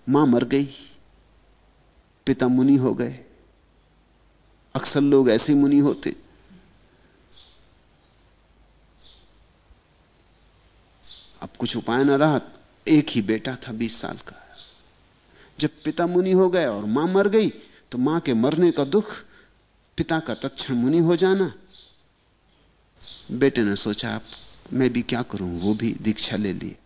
माँ मर गई, पिता मुनि हो गए। अक्सर लोग ऐसे मुनि होते। अब कुछ उपाय ना रहा, एक ही बेटा था बीस साल का। जब पिता मुनि हो गए और माँ मर गई तो माँ के मरने का दुख पिता का तत्ण मुनि हो जाना। बेटे ने सोचा, आप, मैं भी क्या करूँ? वो भी दीक्षा ले लिए।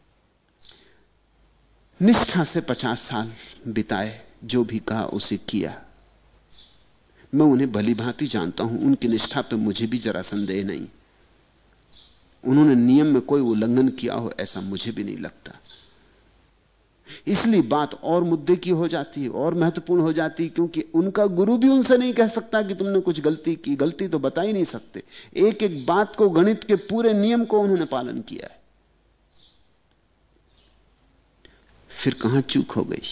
निष्ठा से पचास साल बिताए, जो भी कहा उसे किया। मैं उन्हें भली भांति जानता हूँ, उनकी निष्ठा पे मुझे भी जरा संदेह नहीं। उन्होंने नियम में कोई उल्लंघन किया हो, ऐसा मुझे भी नहीं लगता। इसलिए बात और मुद्दे की हो जाती है, और महत्वपूर्ण हो जाती है, क्योंकि उनका गुरु भी उनसे नहीं कह सकता कि तुमने कुछ गलती की। गलती तो बता ही नहीं सकते। एक एक बात को गणित के पूरे नियम को उन्होंने पालन किया है। फिर कहाँ चूक हो गई?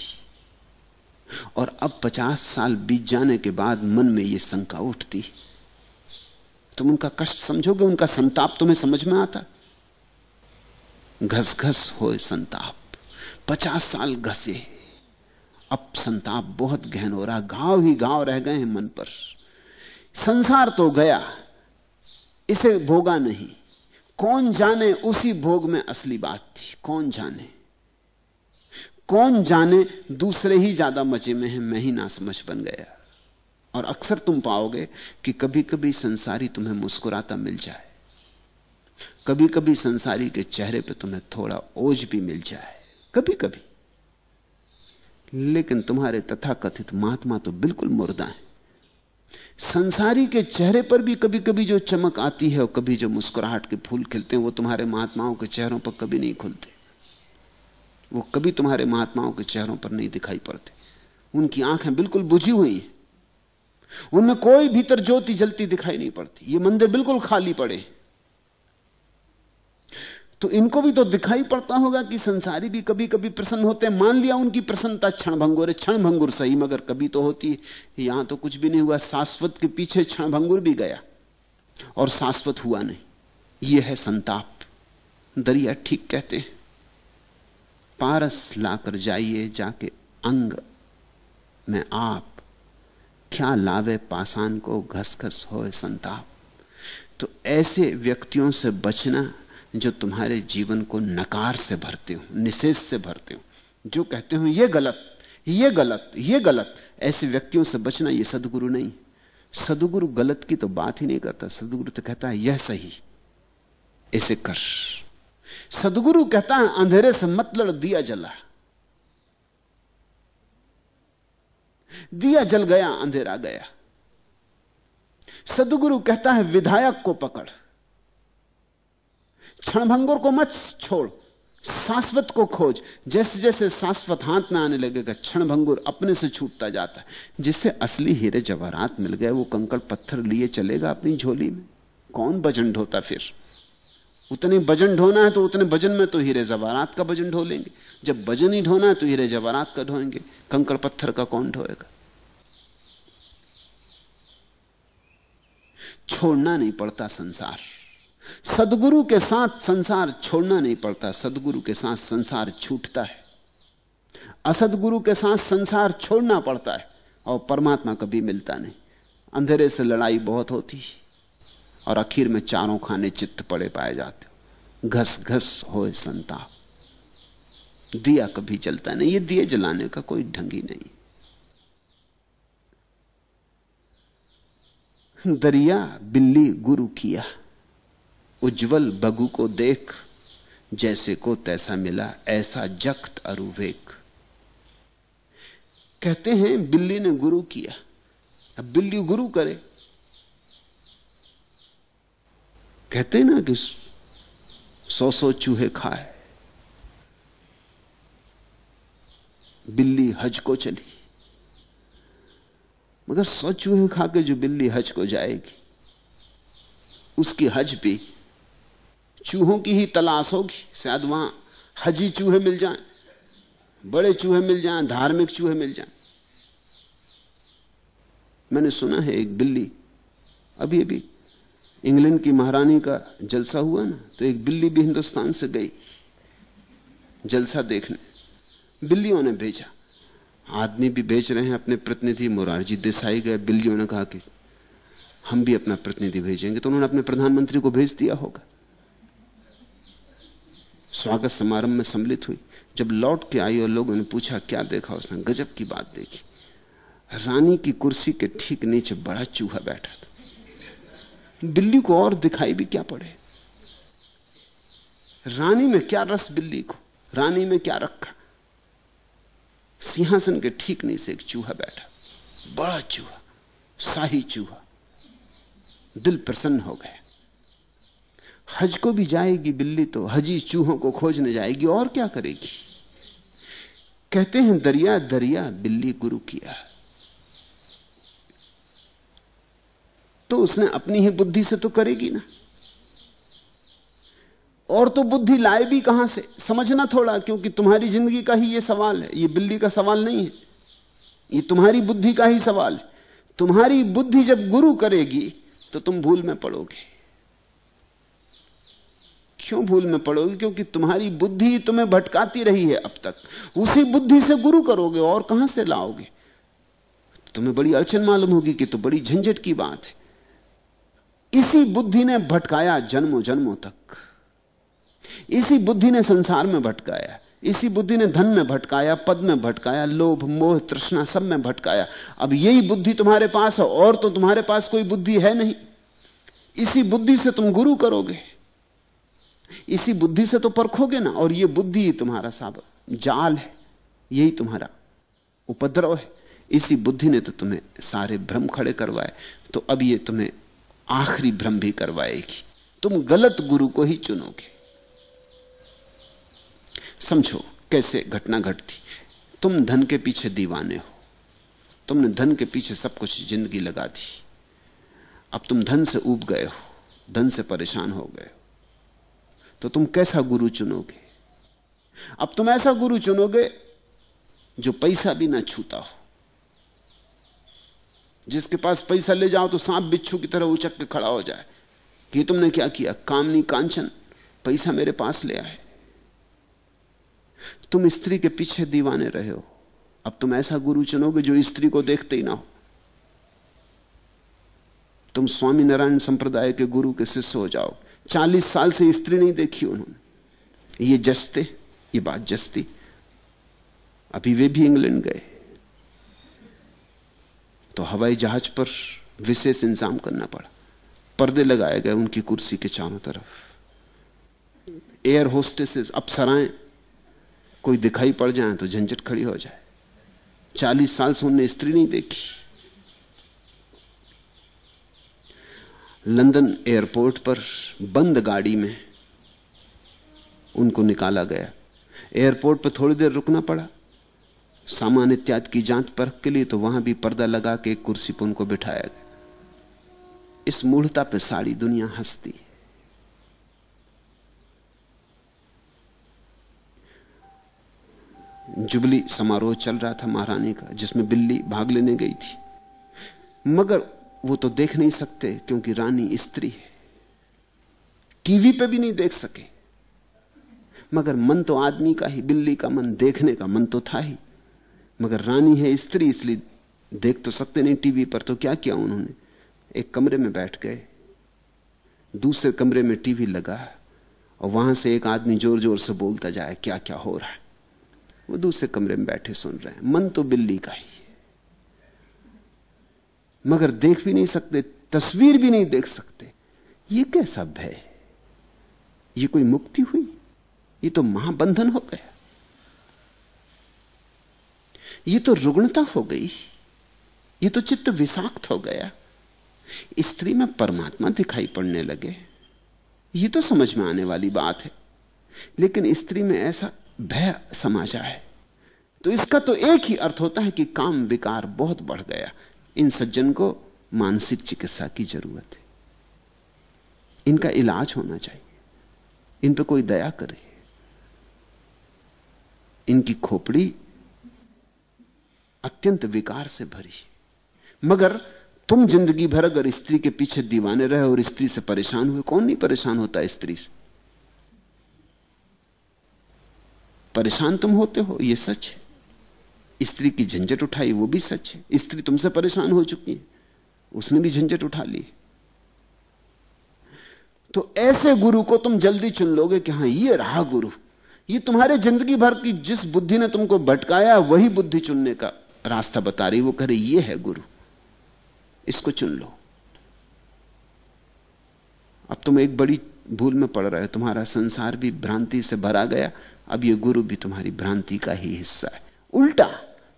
और अब पचास साल बीत जाने के बाद मन में यह शंका उठती तुम उनका कष्ट समझोगे? उनका संताप तुम्हें समझ में आता? घस घस हो संताप। पचास साल घसे। अब संताप बहुत गहन हो रहा घाव ही घाव रह गए हैं मन पर। संसार तो गया, इसे भोगा नहीं। कौन जाने उसी भोग में असली बात थी, कौन जाने? कौन जाने दूसरे ही ज़्यादा मज़े में हैं, मैं ही ना समझ बन गया। और अक्सर तुम पाओगे कि कभी कभी संसारी तुम्हें मुस्कुराता मिल जाए। कभी कभी संसारी के चेहरे पे तुम्हें थोड़ा ओझ भी मिल जाए। कभी कभी लेकिन तुम्हारे तथाकथित महात्मा तो बिल्कुल मुर्दा है। संसारी के चेहरे पर भी कभी कभी जो चमक आती है और कभी जो मुस्कुराहट के फूल खिलते हैं, वो तुम्हारे महात्माओं के चेहरों पर कभी नहीं खुलते। वो कभी तुम्हारे महात्माओं के चेहरों पर नहीं दिखाई पड़ते। उनकी आँखें बिल्कुल बुझी हुई हैं। उनमें कोई भीतर ज्योति जलती दिखाई नहीं पड़ती। ये मंदिर बिल्कुल खाली पड़े हैं। तो इनको भी तो दिखाई पड़ता होगा कि संसारी भी कभी कभी प्रसन्न होते हैं। मान लिया उनकी प्रसन्नता क्षण भंगुर है क्षण भंगुर सही, मगर कभी तो होती है, यहाँ तो कुछ भी नहीं हुआ, शाश्वत के पीछे क्षण भंगुर भी गया, और शाश्वत हुआ नहीं। यह है संताप। दरिया ठीक कहते हैं। पारस लाकर जाइए, जाके अंग। में आप, क्या लावे पासान को घसघस घस हो संताप। तो ऐसे व्यक्तियों से बचना जो तुम्हारे जीवन को नकार से भरते हो, निषेध से भरते हो, जो कहते हो, ये गलत ये गलत ये गलत। ऐसे व्यक्तियों से बचना ये सदगुरु नहीं। सदगुरु गलत की तो बात ही नहीं करता। सदगुरु तो कहता है, यह सही, इसे कर। सदगुरु कहता है, अंधेरे से मत लड़, दिया जला। दिया जल गया, अंधेरा गया। सदगुरु कहता है, विधायक को पकड़। क्षणभंगुर को मत छोड़, शाश्वत को खोज। जैसे जैसे शाश्वत हाथ में आने लगेगा, क्षणभंगुर अपने से छूटता जाता है। जिससे असली हीरे जवाहरात मिल गए, वो कंकड़ पत्थर लिए चलेगा अपनी झोली में। कौन वज़न ढोता फिर? उतने वज़न ढोना है तो उतने वज़न में तो हीरे जवाहरात का वज़न ढो लेंगे जब वज़न ही ढोना है तो हीरे जवाहरात का ढोएँगे। कंकड़ पत्थर का कौन ढोएगा? छोड़ना नहीं पड़ता संसार। सदगुरु के साथ संसार छोड़ना नहीं पड़ता, सदगुरु के साथ संसार छूटता है। असदगुरु के साथ संसार छोड़ना पड़ता है और परमात्मा कभी मिलता नहीं। अंधेरे से लड़ाई बहुत होती और आखिर में चारों खाने चित्त पड़े पाए जाते घस घस हो संताप। दिया कभी जलता नहीं, ये दिए जलाने का कोई ढंग ही नहीं। दरिया बिल्ली गुरु किया। उज्जवल बगु को देख, जैसे को तैसा मिला ऐसा जख्त अरुवेक। कहते हैं, बिल्ली ने गुरु किया। अब बिल्ली गुरु करे। कहते हैं ना कि सौ सौ चूहे खाए। बिल्ली हज को चली। मगर सौ चूहे खा के जो बिल्ली हज को जाएगी, उसकी हज भी चूहों की ही तलाश होगी, शायद वहाँ हजी चूहे मिल जाएँ, बड़े चूहे मिल जाएँ, धार्मिक चूहे मिल जाएँ। मैंने सुना है एक बिल्ली, अभी अभी, इंग्लैंड की महारानी का जलसा हुआ ना तो एक बिल्ली भी हिंदुस्तान से गई, जलसा देखने। बिल्लियों ने भेजा। आदमी भी भेज रहे हैं, अपने प्रतिनिधि मुरारजी देसाई गए, बिल्लियों ने कहा कि हम भी अपना प्रतिनिधि भेजेंगे तो उन्होंने अपने प्रधानमंत्री को भेज दिया होगा। स्वागत समारंभ में सम्मिलित हुई। जब लौट के आई और लोगों ने पूछा, क्या देखा उसने? गजब की बात देखी। रानी की कुर्सी के ठीक नीचे बड़ा चूहा बैठा था। बिल्ली को और दिखाई भी क्या पड़े? रानी में क्या रस बिल्ली को? रानी में क्या रखा? सिंहासन के ठीक नीचे एक चूहा बैठा। बड़ा चूहा, शाही चूहा। दिल प्रसन्न हो गया। हज को भी जाएगी बिल्ली तो हजी चूहों को खोजने जाएगी और क्या करेगी? कहते हैं, दरिया दरिया, बिल्ली गुरु किया। तो उसने अपनी ही बुद्धि से तो करेगी ना। और तो बुद्धि लाए भी कहाँ से? समझना थोड़ा, क्योंकि तुम्हारी ज़िंदगी का ही यह सवाल है। यह बिल्ली का सवाल नहीं है। ये तुम्हारी बुद्धि का ही सवाल है। तुम्हारी बुद्धि जब गुरु करेगी तो तुम भूल में पड़ोगे। क्यों भूल में पड़ोगे? क्योंकि तुम्हारी बुद्धि तुम्हें भटकाती रही है अब तक। उसी बुद्धि से गुरु करोगे और कहाँ से लाओगे? तुम्हें बड़ी अड़चन मालूम होगी कि तो बड़ी झंझट की बात है। इसी बुद्धि ने भटकाया जन्मों जन्मों तक। इसी बुद्धि ने संसार में भटकाया। इसी बुद्धि ने धन में भटकाया, पद में भटकाया, लोभ, मोह, तृष्णा सब में भटकाया। अब यही बुद्धि तुम्हारे पास है और तो तुम्हारे पास कोई बुद्धि है नहीं। इसी बुद्धि से तुम गुरु करोगे। इसी बुद्धि से तो परखोगे ना, और यह बुद्धि ही तुम्हारा साब, जाल है, यही तुम्हारा उपद्रव है। इसी बुद्धि ने तो तुम्हें सारे भ्रम खड़े करवाए तो अब यह तुम्हें आखिरी भ्रम भी करवाएगी। तुम गलत गुरु को ही चुनोगे। समझो कैसे घटना घटती। तुम धन के पीछे दीवाने हो। तुमने धन के पीछे सब कुछ ज़िंदगी लगा दी। अब तुम धन से उब गए हो, धन से परेशान हो गए हो। तो तुम कैसा गुरु चुनोगे? अब तुम ऐसा गुरु चुनोगे जो पैसा भी ना छूता हो। जिसके पास पैसा ले जाओ तो सांप बिच्छू की तरह उचक के खड़ा हो जाए। कि तुमने क्या किया? कामनी कांचन, पैसा मेरे पास ले आए। तुम स्त्री के पीछे दीवाने रहे हो। अब तुम ऐसा गुरु चुनोगे जो स्त्री को देखते ही ना हो। तुम स्वामी नारायण संप्रदाय के गुरु के शिष्य हो जाओ। चालीस साल से स्त्री नहीं देखी उन्होंने। ये जस्ते, ये बात जस्ती। अभी वे भी इंग्लैंड गए। तो हवाई जहाज़ पर विशेष इंतज़ाम करना पड़ा। पर्दे लगाए गए उनकी कुर्सी के चारों तरफ़। एयर होस्टेसेस, अप्सराएँ, कोई दिखाई पड़ जाए तो झंझट खड़ी हो जाए। चालीस साल से उनने स्त्री नहीं देखी। लंदन एयरपोर्ट पर बंद गाड़ी में उनको निकाला गया। एयरपोर्ट पर थोड़ी देर रुकना पड़ा। सामान इत्यादि की जाँच परख के लिए तो वहाँ भी पर्दा लगा के कुर्सी पर उनको बिठाया गया। इस मूढ़ता पर सारी दुनिया हंसती जुबली समारोह चल रहा था महारानी का, जिसमें बिल्ली भाग लेने गई थी। मगर वो तो देख नहीं सकते क्योंकि रानी स्त्री है। टीवी पे भी नहीं देख सके। मगर मन तो आदमी का ही, बिल्ली का मन देखने का मन तो था ही। मगर रानी है स्त्री, इसलिए देख तो सकते नहीं टीवी पर। तो क्या किया उन्होंने? एक कमरे में बैठ गए। दूसरे कमरे में टीवी लगा और वहाँ से एक आदमी ज़ोर ज़ोर से बोलता जाए क्या क्या हो रहा है? वो दूसरे कमरे में बैठे सुन रहे हैं। मन तो बिल्ली का ही। मगर देख भी नहीं सकते, तस्वीर भी नहीं देख सकते। ये कैसा भय ये कोई मुक्ति हुई? ये तो महाबंधन हो गया। ये तो रुग्णता हो गई। ये तो चित्त विषाक्त हो गया। स्त्री में परमात्मा दिखाई पड़ने लगे। ये तो समझ में आने वाली बात है। लेकिन स्त्री में ऐसा भय समा जाए तो इसका तो एक ही अर्थ होता है कि काम विकार बहुत बढ़ गया। इन सज्जन को मानसिक चिकित्सा की ज़रूरत है। इनका इलाज होना चाहिए। इन पर कोई दया करे। इनकी खोपड़ी अत्यंत विकार से भरी। मगर तुम ज़िंदगी भर अगर स्त्री के पीछे दीवाने रहे और स्त्री से परेशान हुए, कौन नहीं परेशान होता स्त्री से? परेशान तुम होते हो यह सच है। स्त्री की झंझट उठाई, वो भी सच है। स्त्री तुमसे परेशान हो चुकी है। उसने भी झंझट उठा ली। तो ऐसे गुरु को तुम जल्दी चुन लोगे कि हाँ, ये रहा गुरु। ये तुम्हारे ज़िंदगी भर की जिस बुद्धि ने तुमको भटकाया, वही बुद्धि चुनने का रास्ता बता रही, वो कह करे ये है गुरु। इसको चुन लो। अब तुम एक बड़ी भूल में पड़ रहे हो। तुम्हारा संसार भी भ्रांति से भरा गया। अब ये गुरु भी तुम्हारी भ्रांति का ही हिस्सा है। उल्टा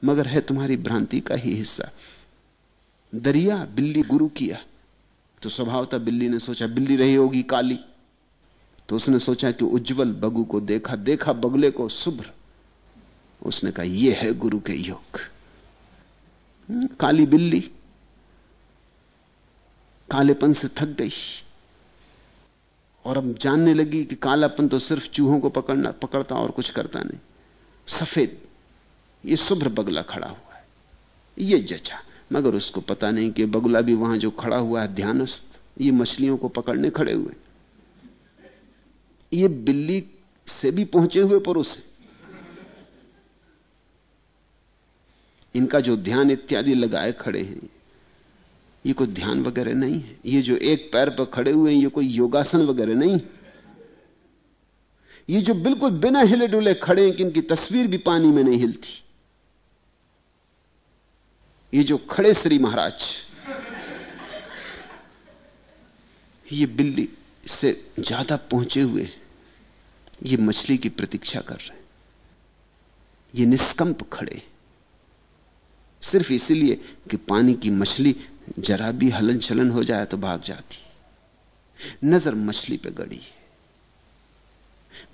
मगर है तुम्हारी भ्रांति का ही हिस्सा। दरिया बिल्ली गुरु किया तो स्वभावता बिल्ली ने सोचा बिल्ली रही होगी काली। तो उसने सोचा कि उज्जवल बगु को देखा देखा बगले को शुभ्र। उसने कहा यह है गुरु के योग। हम्म, काली बिल्ली कालेपन से थक गई। और अब जानने लगी कि कालापन तो सिर्फ़ चूहों को पकड़ना पकड़ता और कुछ करता नहीं। सफ़ेद ये शुभ्र बगला खड़ा हुआ है। ये जचा। मगर उसको पता नहीं कि बगुला भी वहाँ जो खड़ा हुआ है, ध्यानस्थ, ये मछलियों को पकड़ने खड़े हुए। ये बिल्ली से भी पहुँचे हुए पुरुष इनका जो ध्यान इत्यादि लगाए खड़े हैं, ये कोई ध्यान वगैरह नहीं है। ये जो एक पैर पर खड़े हुए हैं, ये कोई योगासन वगैरह नहीं। ये जो बिल्कुल बिना हिले डुले खड़े हैं कि इनकी तस्वीर भी पानी में नहीं हिलती। ये जो खड़े श्री महाराज, ये बिल्ली से ज़्यादा पहुँचे हुए, ये मछली की प्रतीक्षा कर रहे हैं। ये निष्कंप खड़े। सिर्फ़ इसीलिए कि पानी की मछली जरा भी हलन चलन हो जाए तो भाग जाती नज़र मछली पे गड़ी है।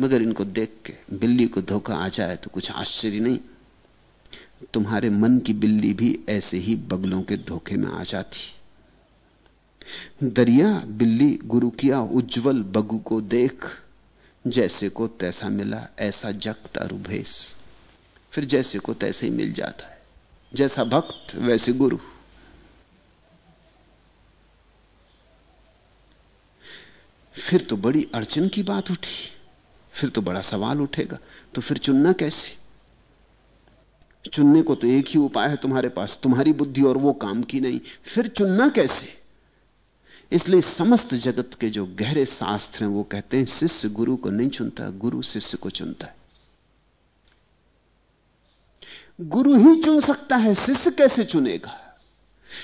मगर इनको देख के बिल्ली को धोखा आ जाए तो कुछ आश्चर्य नहीं। तुम्हारे मन की बिल्ली भी ऐसे ही बगलों के धोखे में आ जाती। दरिया बिल्ली गुरु किया उज्जवल बगु को देख, जैसे को तैसा मिला ऐसा जगता रुभेश फिर जैसे को तैसे ही मिल जाता है, जैसा भक्त वैसे गुरु। फिर तो बड़ी अड़चन की बात उठी, फिर तो बड़ा सवाल उठेगा तो फिर चुनना कैसे? चुनने को तो एक ही उपाय है तुम्हारे पास, तुम्हारी बुद्धि और वो काम की नहीं। फिर चुनना कैसे? इसलिए समस्त जगत के जो गहरे शास्त्र हैं, वो कहते हैं, शिष्य गुरु को नहीं चुनता, गुरु शिष्य को चुनता है। गुरु ही चुन सकता है, शिष्य कैसे चुनेगा?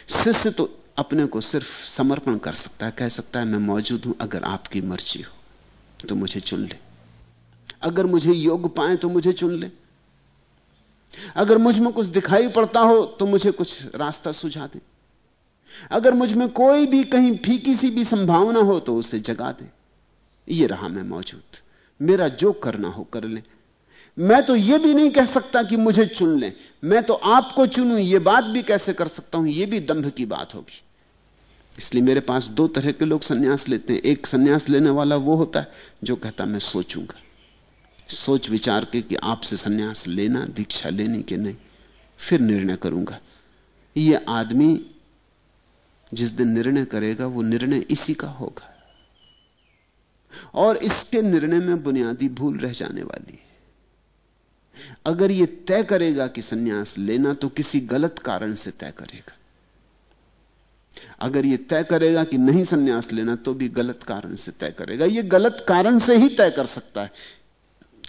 शिष्य तो अपने को सिर्फ़ समर्पण कर सकता है, कह सकता है, मैं मौजूद हूँ, अगर आपकी मर्ज़ी हो तो मुझे चुन ले। अगर मुझे योग पाए तो मुझे चुन ले। अगर मुझमें कुछ दिखाई पड़ता हो तो मुझे कुछ रास्ता सुझा दे। अगर मुझमें कोई भी कहीं फीकी सी भी संभावना हो तो उसे जगा दे। ये रहा मैं मौजूद। मेरा जो करना हो, कर ले। मैं तो यह भी नहीं कह सकता कि मुझे चुन ले। मैं तो आपको चुनूं यह बात भी कैसे कर सकता हूँ? यह भी दंभ की बात होगी। इसलिए मेरे पास दो तरह के लोग सन्यास लेते हैं। एक सन्यास लेने वाला वो होता है, जो कहता मैं सोचूँगा। सोच विचार के कि आपसे सन्यास लेना, दीक्षा लेनी कि नहीं, फिर निर्णय करूँगा। यह आदमी जिस दिन निर्णय करेगा, वो निर्णय इसी का होगा। और इसके निर्णय में बुनियादी भूल रह जाने वाली है। अगर यह तय करेगा कि सन्यास लेना तो किसी गलत कारण से तय करेगा। अगर यह तय करेगा कि नहीं सन्यास लेना तो भी गलत कारण से तय करेगा। यह गलत कारण से ही तय कर सकता है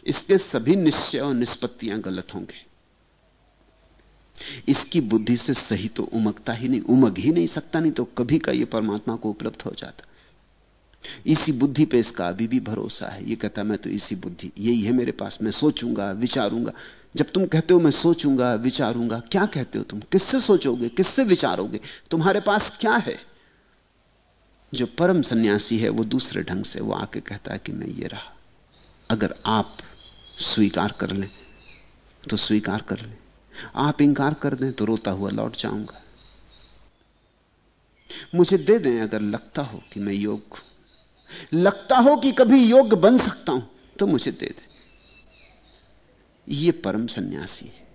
इसके सभी निश्चय और निष्पत्तियाँ गलत होंगे। इसकी बुद्धि से सही तो उमगता ही नहीं, उमग ही नहीं सकता, नहीं तो कभी का यह परमात्मा को उपलब्ध हो जाता। इसी बुद्धि पे इसका अभी भी भरोसा है। ये कहता, मैं तो इसी बुद्धि, यही है मेरे पास, मैं सोचूँगा, विचारूँगा। जब तुम कहते हो, मैं सोचूँगा, विचारूँगा, क्या कहते हो तुम? किससे सोचोगे? किससे विचारोगे? तुम्हारे पास क्या है? जो परम सन्यासी है, वो दूसरे ढंग से, वो आके कहता है कि मैं ये रहा। अगर आप स्वीकार कर लें तो स्वीकार कर लें। आप इंकार कर दें तो रोता हुआ लौट जाऊँगा। मुझे दे दें अगर लगता हो कि मैं योग, लगता हो कि कभी योग्य बन सकता हूँ तो मुझे दे दें। यह परम सन्यासी है।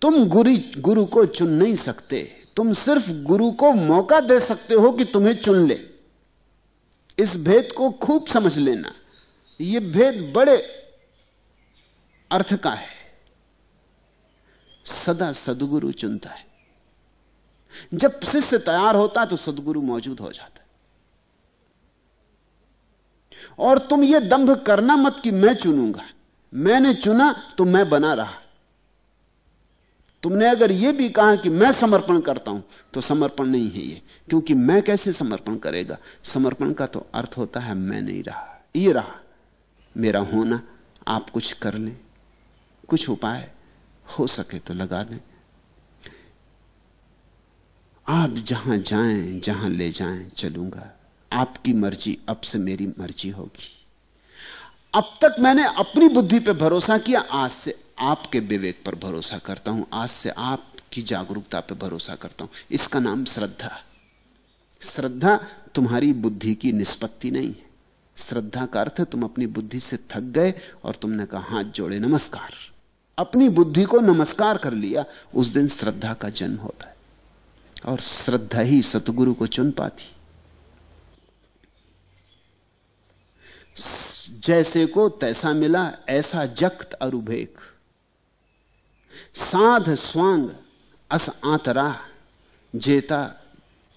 तुम गुरु गुरु को चुन नहीं सकते। तुम सिर्फ़ गुरु को मौका दे सकते हो कि तुम्हें चुन ले। इस भेद को खूब समझ लेना। यह भेद बड़े अर्थ का है। सदा सदगुरु चुनता है। जब शिष्य तैयार होता है तो सदगुरु मौजूद हो जाता है। और तुम यह दंभ करना मत कि मैं चुनूँगा। मैंने चुना तो मैं बना रहा। तुमने अगर यह भी कहा कि मैं समर्पण करता हूँ तो समर्पण नहीं है यह क्योंकि मैं कैसे समर्पण करेगा? समर्पण का तो अर्थ होता है, मैं नहीं रहा। यह रहा। मेरा होना, आप कुछ कर लें। कुछ उपाय हो सके तो लगा दें। आप जहाँ जाएँ, जहाँ ले जाएँ, चलूँगा। आपकी मर्ज़ी, अब से मेरी मर्ज़ी होगी। अब तक मैंने अपनी बुद्धि पर भरोसा किया, आज से आपके विवेक पर भरोसा करता हूँ। आज से आपकी जागरूकता पर भरोसा करता हूँ। इसका नाम श्रद्धा। श्रद्धा तुम्हारी बुद्धि की निष्पत्ति नहीं है। श्रद्धा का अर्थ तुम अपनी बुद्धि से थक गए और तुमने कहा हाथ जोड़े, नमस्कार। अपनी बुद्धि को नमस्कार कर लिया, उस दिन श्रद्धा का जन्म होता है। और श्रद्धा ही सतगुरु को चुन पाती। जैसे को तैसा मिला, ऐसा जख्त अरुभेक। साध स्वांग अस आतरा, जेता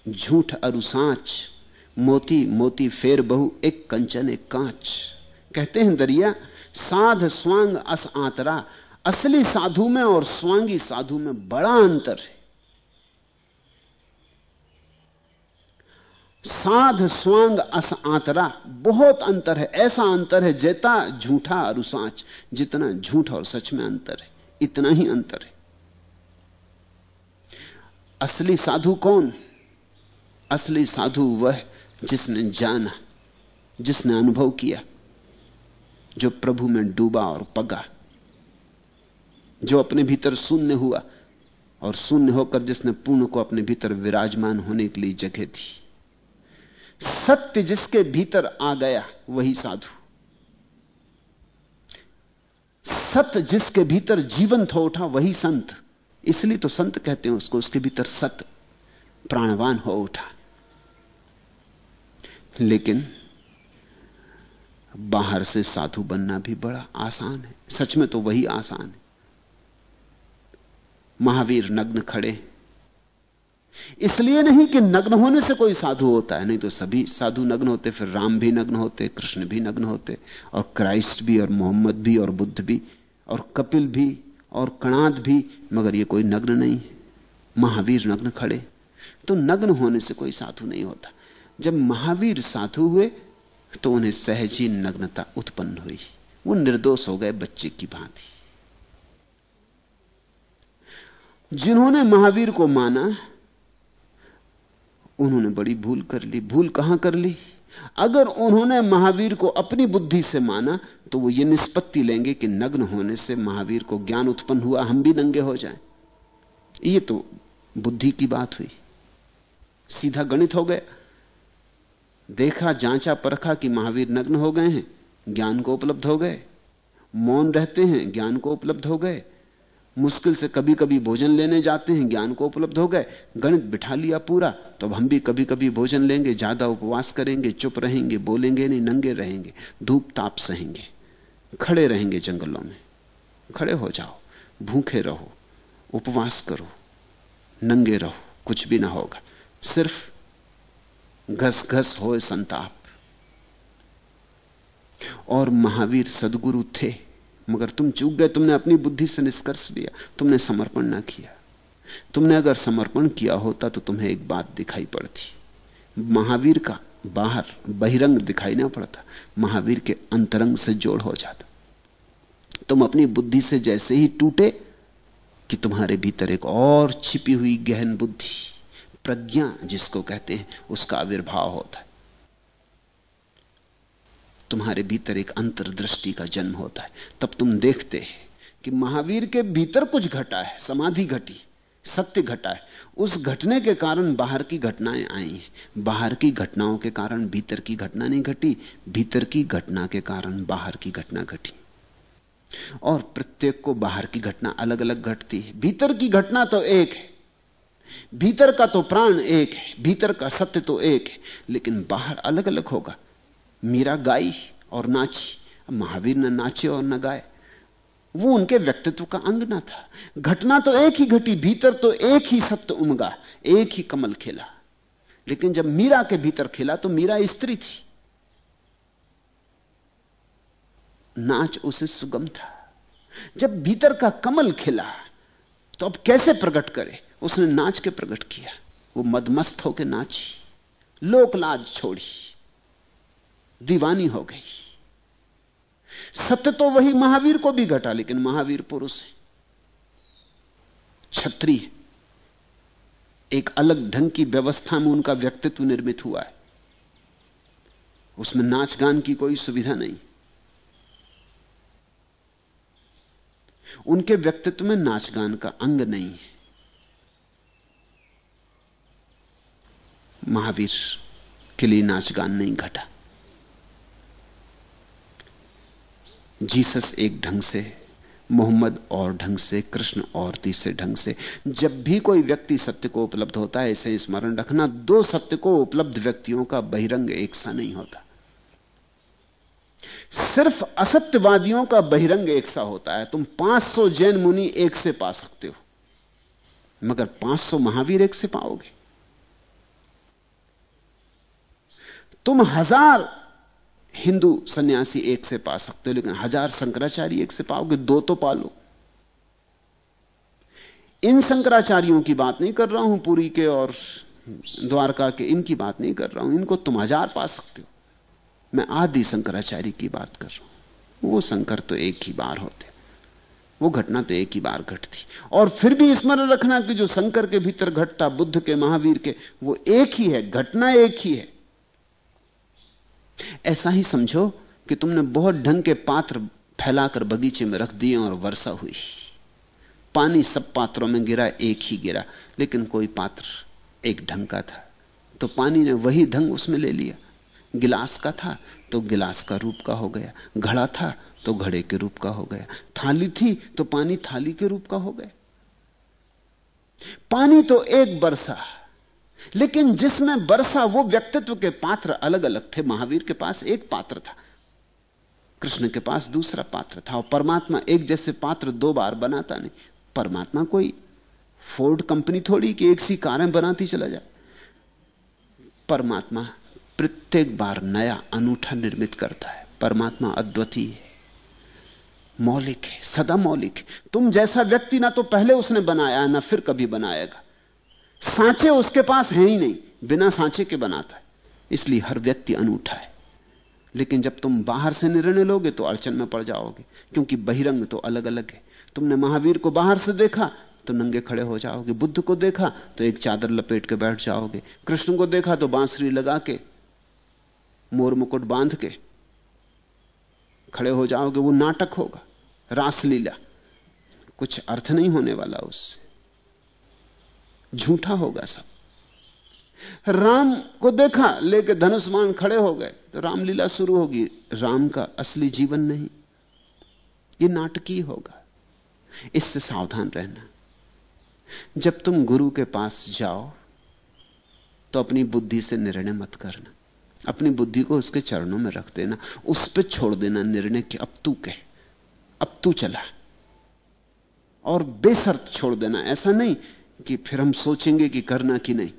झूठ अरुसाच मोती मोती फेर बहु, एक कंचन, एक कांच। कहते हैं दरिया, साध स्वांग अस आतरा। असली साधु में और स्वांगी साधु में बड़ा अंतर है। साध स्वांग अस आंतरा, बहुत अंतर है। ऐसा अंतर है जेता, झूठा और सांच जितना झूठ और सच में अंतर है। इतना ही अंतर है। असली साधु कौन? असली साधु वह जिसने जाना, जिसने अनुभव किया, जो प्रभु में डूबा और पगा, जो अपने भीतर शून्य हुआ और शून्य होकर जिसने पूर्ण को अपने भीतर विराजमान होने के लिए जगह दी। सत्य जिसके भीतर आ गया, वही साधु। सत्य जिसके भीतर जीवंत हो उठा, वही संत। इसलिए तो संत कहते हैं उसको, उसके भीतर सत्य, प्राणवान हो उठा। लेकिन बाहर से साधु बनना भी बड़ा आसान है। सच में तो वही आसान है। महावीर नग्न खड़े इसलिए नहीं कि नग्न होने से कोई साधु होता है, नहीं तो सभी साधु नग्न होते, फिर राम भी नग्न होते, कृष्ण भी नग्न होते, और क्राइस्ट भी, और मोहम्मद भी, और बुद्ध भी, और कपिल भी, और कणाद भी, मगर ये कोई नग्न नहीं महावीर नग्न खड़े तो नग्न होने से कोई साधु नहीं होता। जब महावीर साधु हुए तो उन्हें सहज ही नग्नता उत्पन्न हुई। वो निर्दोष हो गए बच्चे की भांति। जिन्होंने महावीर को माना, उन्होंने बड़ी भूल कर ली। भूल कहाँ कर ली? अगर उन्होंने महावीर को अपनी बुद्धि से माना तो वो ये निष्पत्ति लेंगे कि नग्न होने से महावीर को ज्ञान उत्पन्न हुआ, हम भी नंगे हो जाएँ। ये तो बुद्धि की बात हुई। सीधा गणित हो गया। देखा, जांचा, परखा कि महावीर नग्न हो गए हैं, ज्ञान को उपलब्ध हो गए। मौन रहते हैं, ज्ञान को उपलब्ध हो गए। मुश्किल से कभी कभी भोजन लेने जाते हैं, ज्ञान को उपलब्ध हो गए। गणित बिठा लिया पूरा तो हम भी कभी कभी भोजन लेंगे, ज़्यादा उपवास करेंगे, चुप रहेंगे, बोलेंगे नहीं, नंगे रहेंगे, धूप ताप सहेंगे। खड़े रहेंगे जंगलों में। खड़े हो जाओ, भूखे रहो, उपवास करो, नंगे रहो, कुछ भी ना होगा। सिर्फ़ घस घस हो संताप। और महावीर सदगुरु थे, मगर तुम चूक गए, तुमने अपनी बुद्धि से निष्कर्ष लिया, तुमने समर्पण ना किया। तुमने अगर समर्पण किया होता तो तुम्हें एक बात दिखाई पड़ती। महावीर का बाहर बहिरंग दिखाई ना पड़ता, महावीर के अंतरंग से जोड़ हो जाता। तुम अपनी बुद्धि से जैसे ही टूटे कि तुम्हारे भीतर एक और छिपी हुई गहन बुद्धि प्रज्ञा जिसको कहते हैं, उसका आविर्भाव होता है। तुम्हारे भीतर एक अंतर्दृष्टि का जन्म होता है। तब तुम देखते हैं कि महावीर के भीतर कुछ घटा है, समाधि घटी, सत्य घटा है। उस घटने के कारण बाहर की घटनाएँ आई हैं। बाहर की घटनाओं के कारण भीतर की घटना नहीं घटी, भीतर की घटना के कारण बाहर की घटना घटी। और प्रत्येक को बाहर की घटना अलग अलग घटती है। भीतर की घटना तो एक है। भीतर का तो प्राण एक है, भीतर का सत्य तो एक है, लेकिन बाहर अलग अलग होगा। मीरा गाई और नाची, महावीर न नाचे और न गाए। वो उनके व्यक्तित्व का अंग ना था। घटना तो एक ही घटी, भीतर तो एक ही सत्य उमगा, एक ही कमल खिला। लेकिन जब मीरा के भीतर खिला तो मीरा स्त्री थी। नाच उसे सुगम था। जब भीतर का कमल खिला तो अब कैसे प्रकट करे? उसने नाच के प्रकट किया। वो मदमस्त होकर नाची। लोकलाज छोड़ी। दीवानी हो गई। सत्य तो वही महावीर को भी घटा, लेकिन महावीर पुरुष है। क्षत्रिय एक अलग ढंग की व्यवस्था में उनका व्यक्तित्व निर्मित हुआ है। उसमें नाच गान की कोई सुविधा नहीं। उनके व्यक्तित्व में नाच गान का अंग नहीं है। महावीर के लिए नाच गान नहीं घटा। जीसस एक ढंग से, मोहम्मद और ढंग से, कृष्ण और तीसरे ढंग से। जब भी कोई व्यक्ति सत्य को उपलब्ध होता है, इसे स्मरण रखना, दो सत्य को उपलब्ध व्यक्तियों का बहिरंग एक सा नहीं होता। सिर्फ़ असत्यवादियों का बहिरंग एक सा होता है। तुम 500 जैन मुनि एक से पा सकते हो, मगर 500 महावीर एक से पाओगे। तुम हज़ार हिंदू सन्यासी एक से पा सकते हो, लेकिन हज़ार शंकराचार्य एक से पाओगे, दो तो पालो इन शंकराचार्यों की बात नहीं कर रहा हूँ, पुरी के और द्वारका के, इनकी बात नहीं कर रहा हूँ, इनको तुम हज़ार पा सकते हो। मैं आदि शंकराचार्य की बात कर रहा हूँ। वो शंकर तो एक ही बार होते। वो घटना तो एक ही बार घटती। और फिर भी स्मरण रखना कि जो शंकर के भीतर घटता, बुद्ध के, महावीर के, वो एक ही है, घटना एक ही है। ऐसा ही समझो कि तुमने बहुत ढंग के पात्र फैलाकर बगीचे में रख दिए और वर्षा हुई। पानी सब पात्रों में गिरा, एक ही गिरा, लेकिन कोई पात्र एक ढंग का था। तो पानी ने वही ढंग उसमें ले लिया। गिलास का था तो गिलास का रूप का हो गया। घड़ा था तो घड़े के रूप का हो गया। थाली थी तो पानी थाली के रूप का हो गया। पानी तो एक बरसा। लेकिन जिसमें बरसा वो व्यक्तित्व के पात्र अलग अलग थे, महावीर के पास एक पात्र था। कृष्ण के पास दूसरा पात्र था और परमात्मा एक जैसे पात्र दो बार बनाता नहीं। परमात्मा कोई फोर्ड कंपनी थोड़ी कि एक सी कारें बनाती चला जाए। परमात्मा प्रत्येक बार नया अनूठा निर्मित करता है। परमात्मा अद्वितीय है, मौलिक है, सदा मौलिक है। तुम जैसा व्यक्ति ना तो पहले उसने बनाया, ना फिर कभी बनाएगा। सांचे उसके पास है ही नहीं, बिना सांचे के बनाता है। इसलिए हर व्यक्ति अनूठा है। लेकिन जब तुम बाहर से निर्णय लोगे तो अड़चन में पड़ जाओगे, क्योंकि बहिरंग तो अलग अलग है। तुमने महावीर को बाहर से देखा तो नंगे खड़े हो जाओगे, बुद्ध को देखा तो एक चादर लपेट के बैठ जाओगे, कृष्ण को देखा तो बांसुरी लगा के, मोर मुकुट बाँध के खड़े हो जाओगे, वो नाटक होगा, रासलीला। कुछ अर्थ नहीं होने वाला उससे। झूठा होगा सब। राम को देखा, लेके धनुष्मान खड़े हो गए तो रामलीला शुरू होगी। राम का असली जीवन नहीं, ये नाटकीय होगा। इससे सावधान रहना। जब तुम गुरु के पास जाओ तो अपनी बुद्धि से निर्णय मत करना। अपनी बुद्धि को उसके चरणों में रख देना। उस पर छोड़ देना निर्णय कि अब तू कह, अब तू चला। और बेसर्त छोड़ देना। ऐसा नहीं कि फिर हम सोचेंगे कि करना कि नहीं।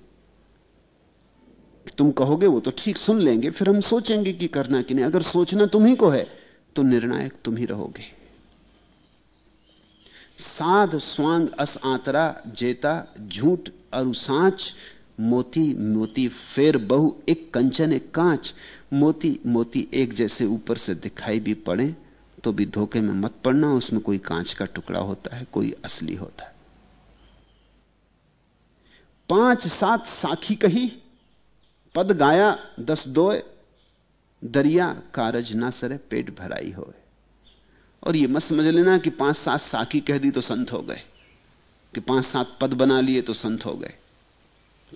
तुम कहोगे वो तो ठीक, सुन लेंगे, फिर हम सोचेंगे कि करना कि नहीं। अगर सोचना तुम्ही को है तो निर्णायक तुम ही रहोगे। साध स्वांग अस आतरा, जेता, झूठ अरुसाच मोती मोती फेर बहु, एक कंचन, एक कांच। मोती मोती एक जैसे ऊपर से दिखाई भी पड़े तो भी धोखे में मत पड़ना, उसमें कोई कांच का टुकड़ा होता है, कोई असली होता है। पाँच सात साखी कही, पद गाया, दस दो दरिया कारज ना सरे, पेट भराई होए। और ये मत समझ लेना कि पाँच सात साखी कह दी तो संत हो गए। कि पाँच सात पद बना लिए तो संत हो गए।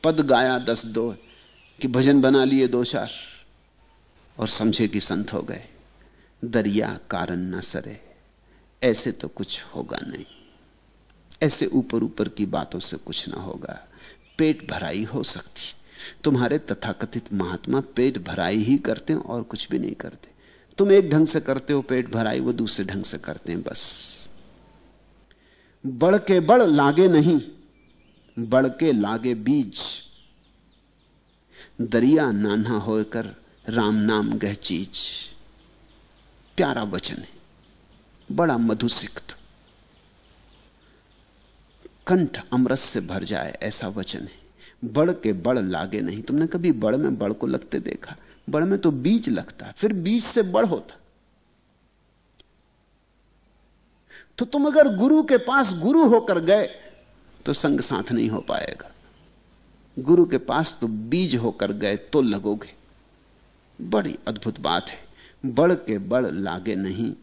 पद गाया, दस दो कि भजन बना लिए दो चार, और समझे कि संत हो गए। दरिया कारण न सरे, ऐसे तो कुछ होगा नहीं। ऐसे ऊपर ऊपर की बातों से कुछ ना होगा। पेट भराई हो सकती। तुम्हारे तथाकथित महात्मा पेट भराई ही करते हैं और कुछ भी नहीं करते। तुम एक ढंग से करते हो पेट भराई, वो दूसरे ढंग से करते हैं, बस। बढ़ के बड़ लागे नहीं। बढ़ के लागे बीज। दरिया नाना होकर राम नाम गह चीज़। प्यारा वचन है। बड़ा मधुसिक्त। कंठ अमृत से भर जाए, ऐसा वचन है। बड़ के बड़ लागे नहीं। तुमने कभी बड़ में बड़ को लगते देखा? बड़ में तो बीज लगता, फिर बीज से बड़ होता। तो तुम अगर गुरु के पास गुरु होकर गए तो संग साथ नहीं हो पाएगा। गुरु के पास तो बीज होकर गए तो लगोगे। बड़ी अद्भुत बात है। बड़ के बड़ लागे नहीं,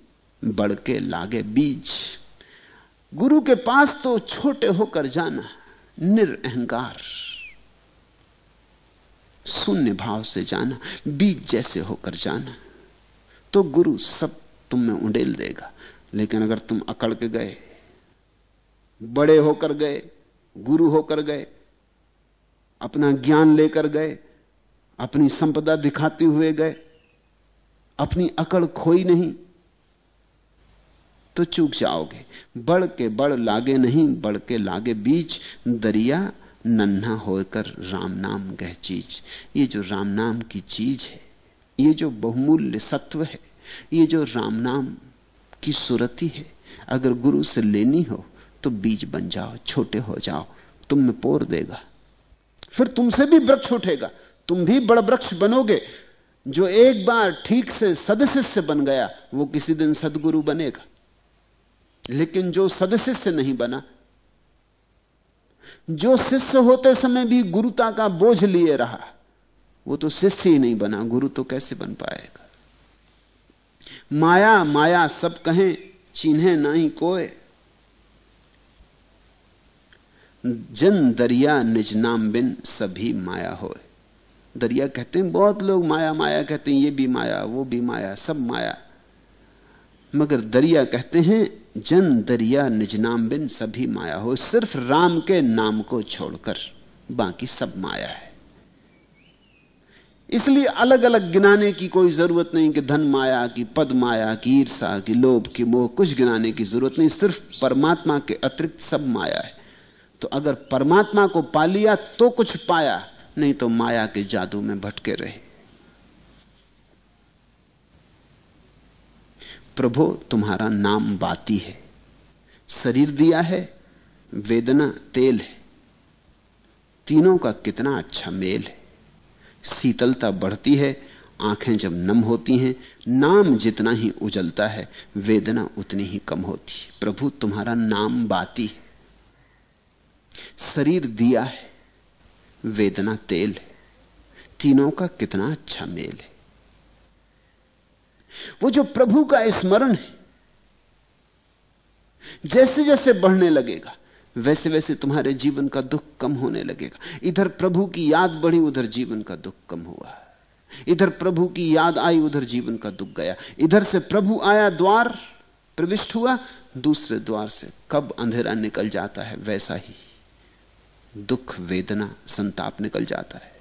बड़ के लागे बीज। गुरु के पास तो छोटे होकर जाना निरअहकार शून्य भाव से जाना, बीज जैसे होकर जाना। तो गुरु सब तुम में उंडेल देगा। लेकिन अगर तुम अकड़ के गए, बड़े होकर गए, गुरु होकर गए, अपना ज्ञान लेकर गए, अपनी संपदा दिखाते हुए गए, अपनी अकड़ खोई नहीं तो चूक जाओगे। बढ़ के बढ़, लागे नहीं, बढ़ के लागे बीच। दरिया नन्हा होकर राम नाम गह चीज़। ये जो राम नाम की चीज़ है, ये जो बहुमूल्य सत्व है, ये जो राम नाम की सुरति है, अगर गुरु से लेनी हो तो बीज बन जाओ, छोटे हो जाओ, तुम में पोर देगा। फिर तुमसे भी वृक्ष उठेगा। तुम भी बड़ वृक्ष बनोगे। जो एक बार ठीक से सदस्य से बन गया, वो किसी दिन सदगुरु बनेगा। लेकिन जो सदशिष्य नहीं बना। जो शिष्य होते समय भी गुरुता का बोझ लिए रहा, वो तो शिष्य ही नहीं बना, गुरु तो कैसे बन पाएगा? माया माया सब कहें, चिन्हे ही कोय जन दरिया निज नाम बिन सभी माया होए। दरिया कहते हैं, बहुत लोग माया माया कहते हैं, ये भी माया, वो भी माया, सब माया। मगर दरिया कहते हैं जन दरिया निज नाम बिन सभी माया हो, सिर्फ़ राम के नाम को छोड़कर बाकी सब माया है। इसलिए अलग अलग गिनाने की कोई ज़रूरत नहीं कि धन माया की, पद माया की ईर्षा की, लोभ की, मोह, कुछ गिनाने की ज़रूरत नहीं, सिर्फ़ परमात्मा के अतिरिक्त सब माया है। तो अगर परमात्मा को पा लिया तो कुछ पाया, नहीं तो माया के जादू में भटके रहे। प्रभु, तुम्हारा नाम बाती है। शरीर दिया है, वेदना तेल है। तीनों का कितना अच्छा मेल है। शीतलता बढ़ती है, आँखें जब नम होती हैं, नाम जितना ही उजलता है, वेदना उतनी ही कम होती है। प्रभु, तुम्हारा नाम बाती है। शरीर दिया है, वेदना तेल है। तीनों का कितना अच्छा मेल है। वो जो प्रभु का स्मरण है, जैसे जैसे बढ़ने लगेगा, वैसे वैसे तुम्हारे जीवन का दुख कम होने लगेगा। इधर प्रभु की याद बढ़ी, उधर जीवन का दुख कम हुआ। इधर प्रभु की याद आई, उधर जीवन का दुख गया। इधर से प्रभु आया, द्वार प्रविष्ट हुआ, दूसरे द्वार से कब अंधेरा निकल जाता है, वैसा ही दुख, वेदना, संताप निकल जाता है।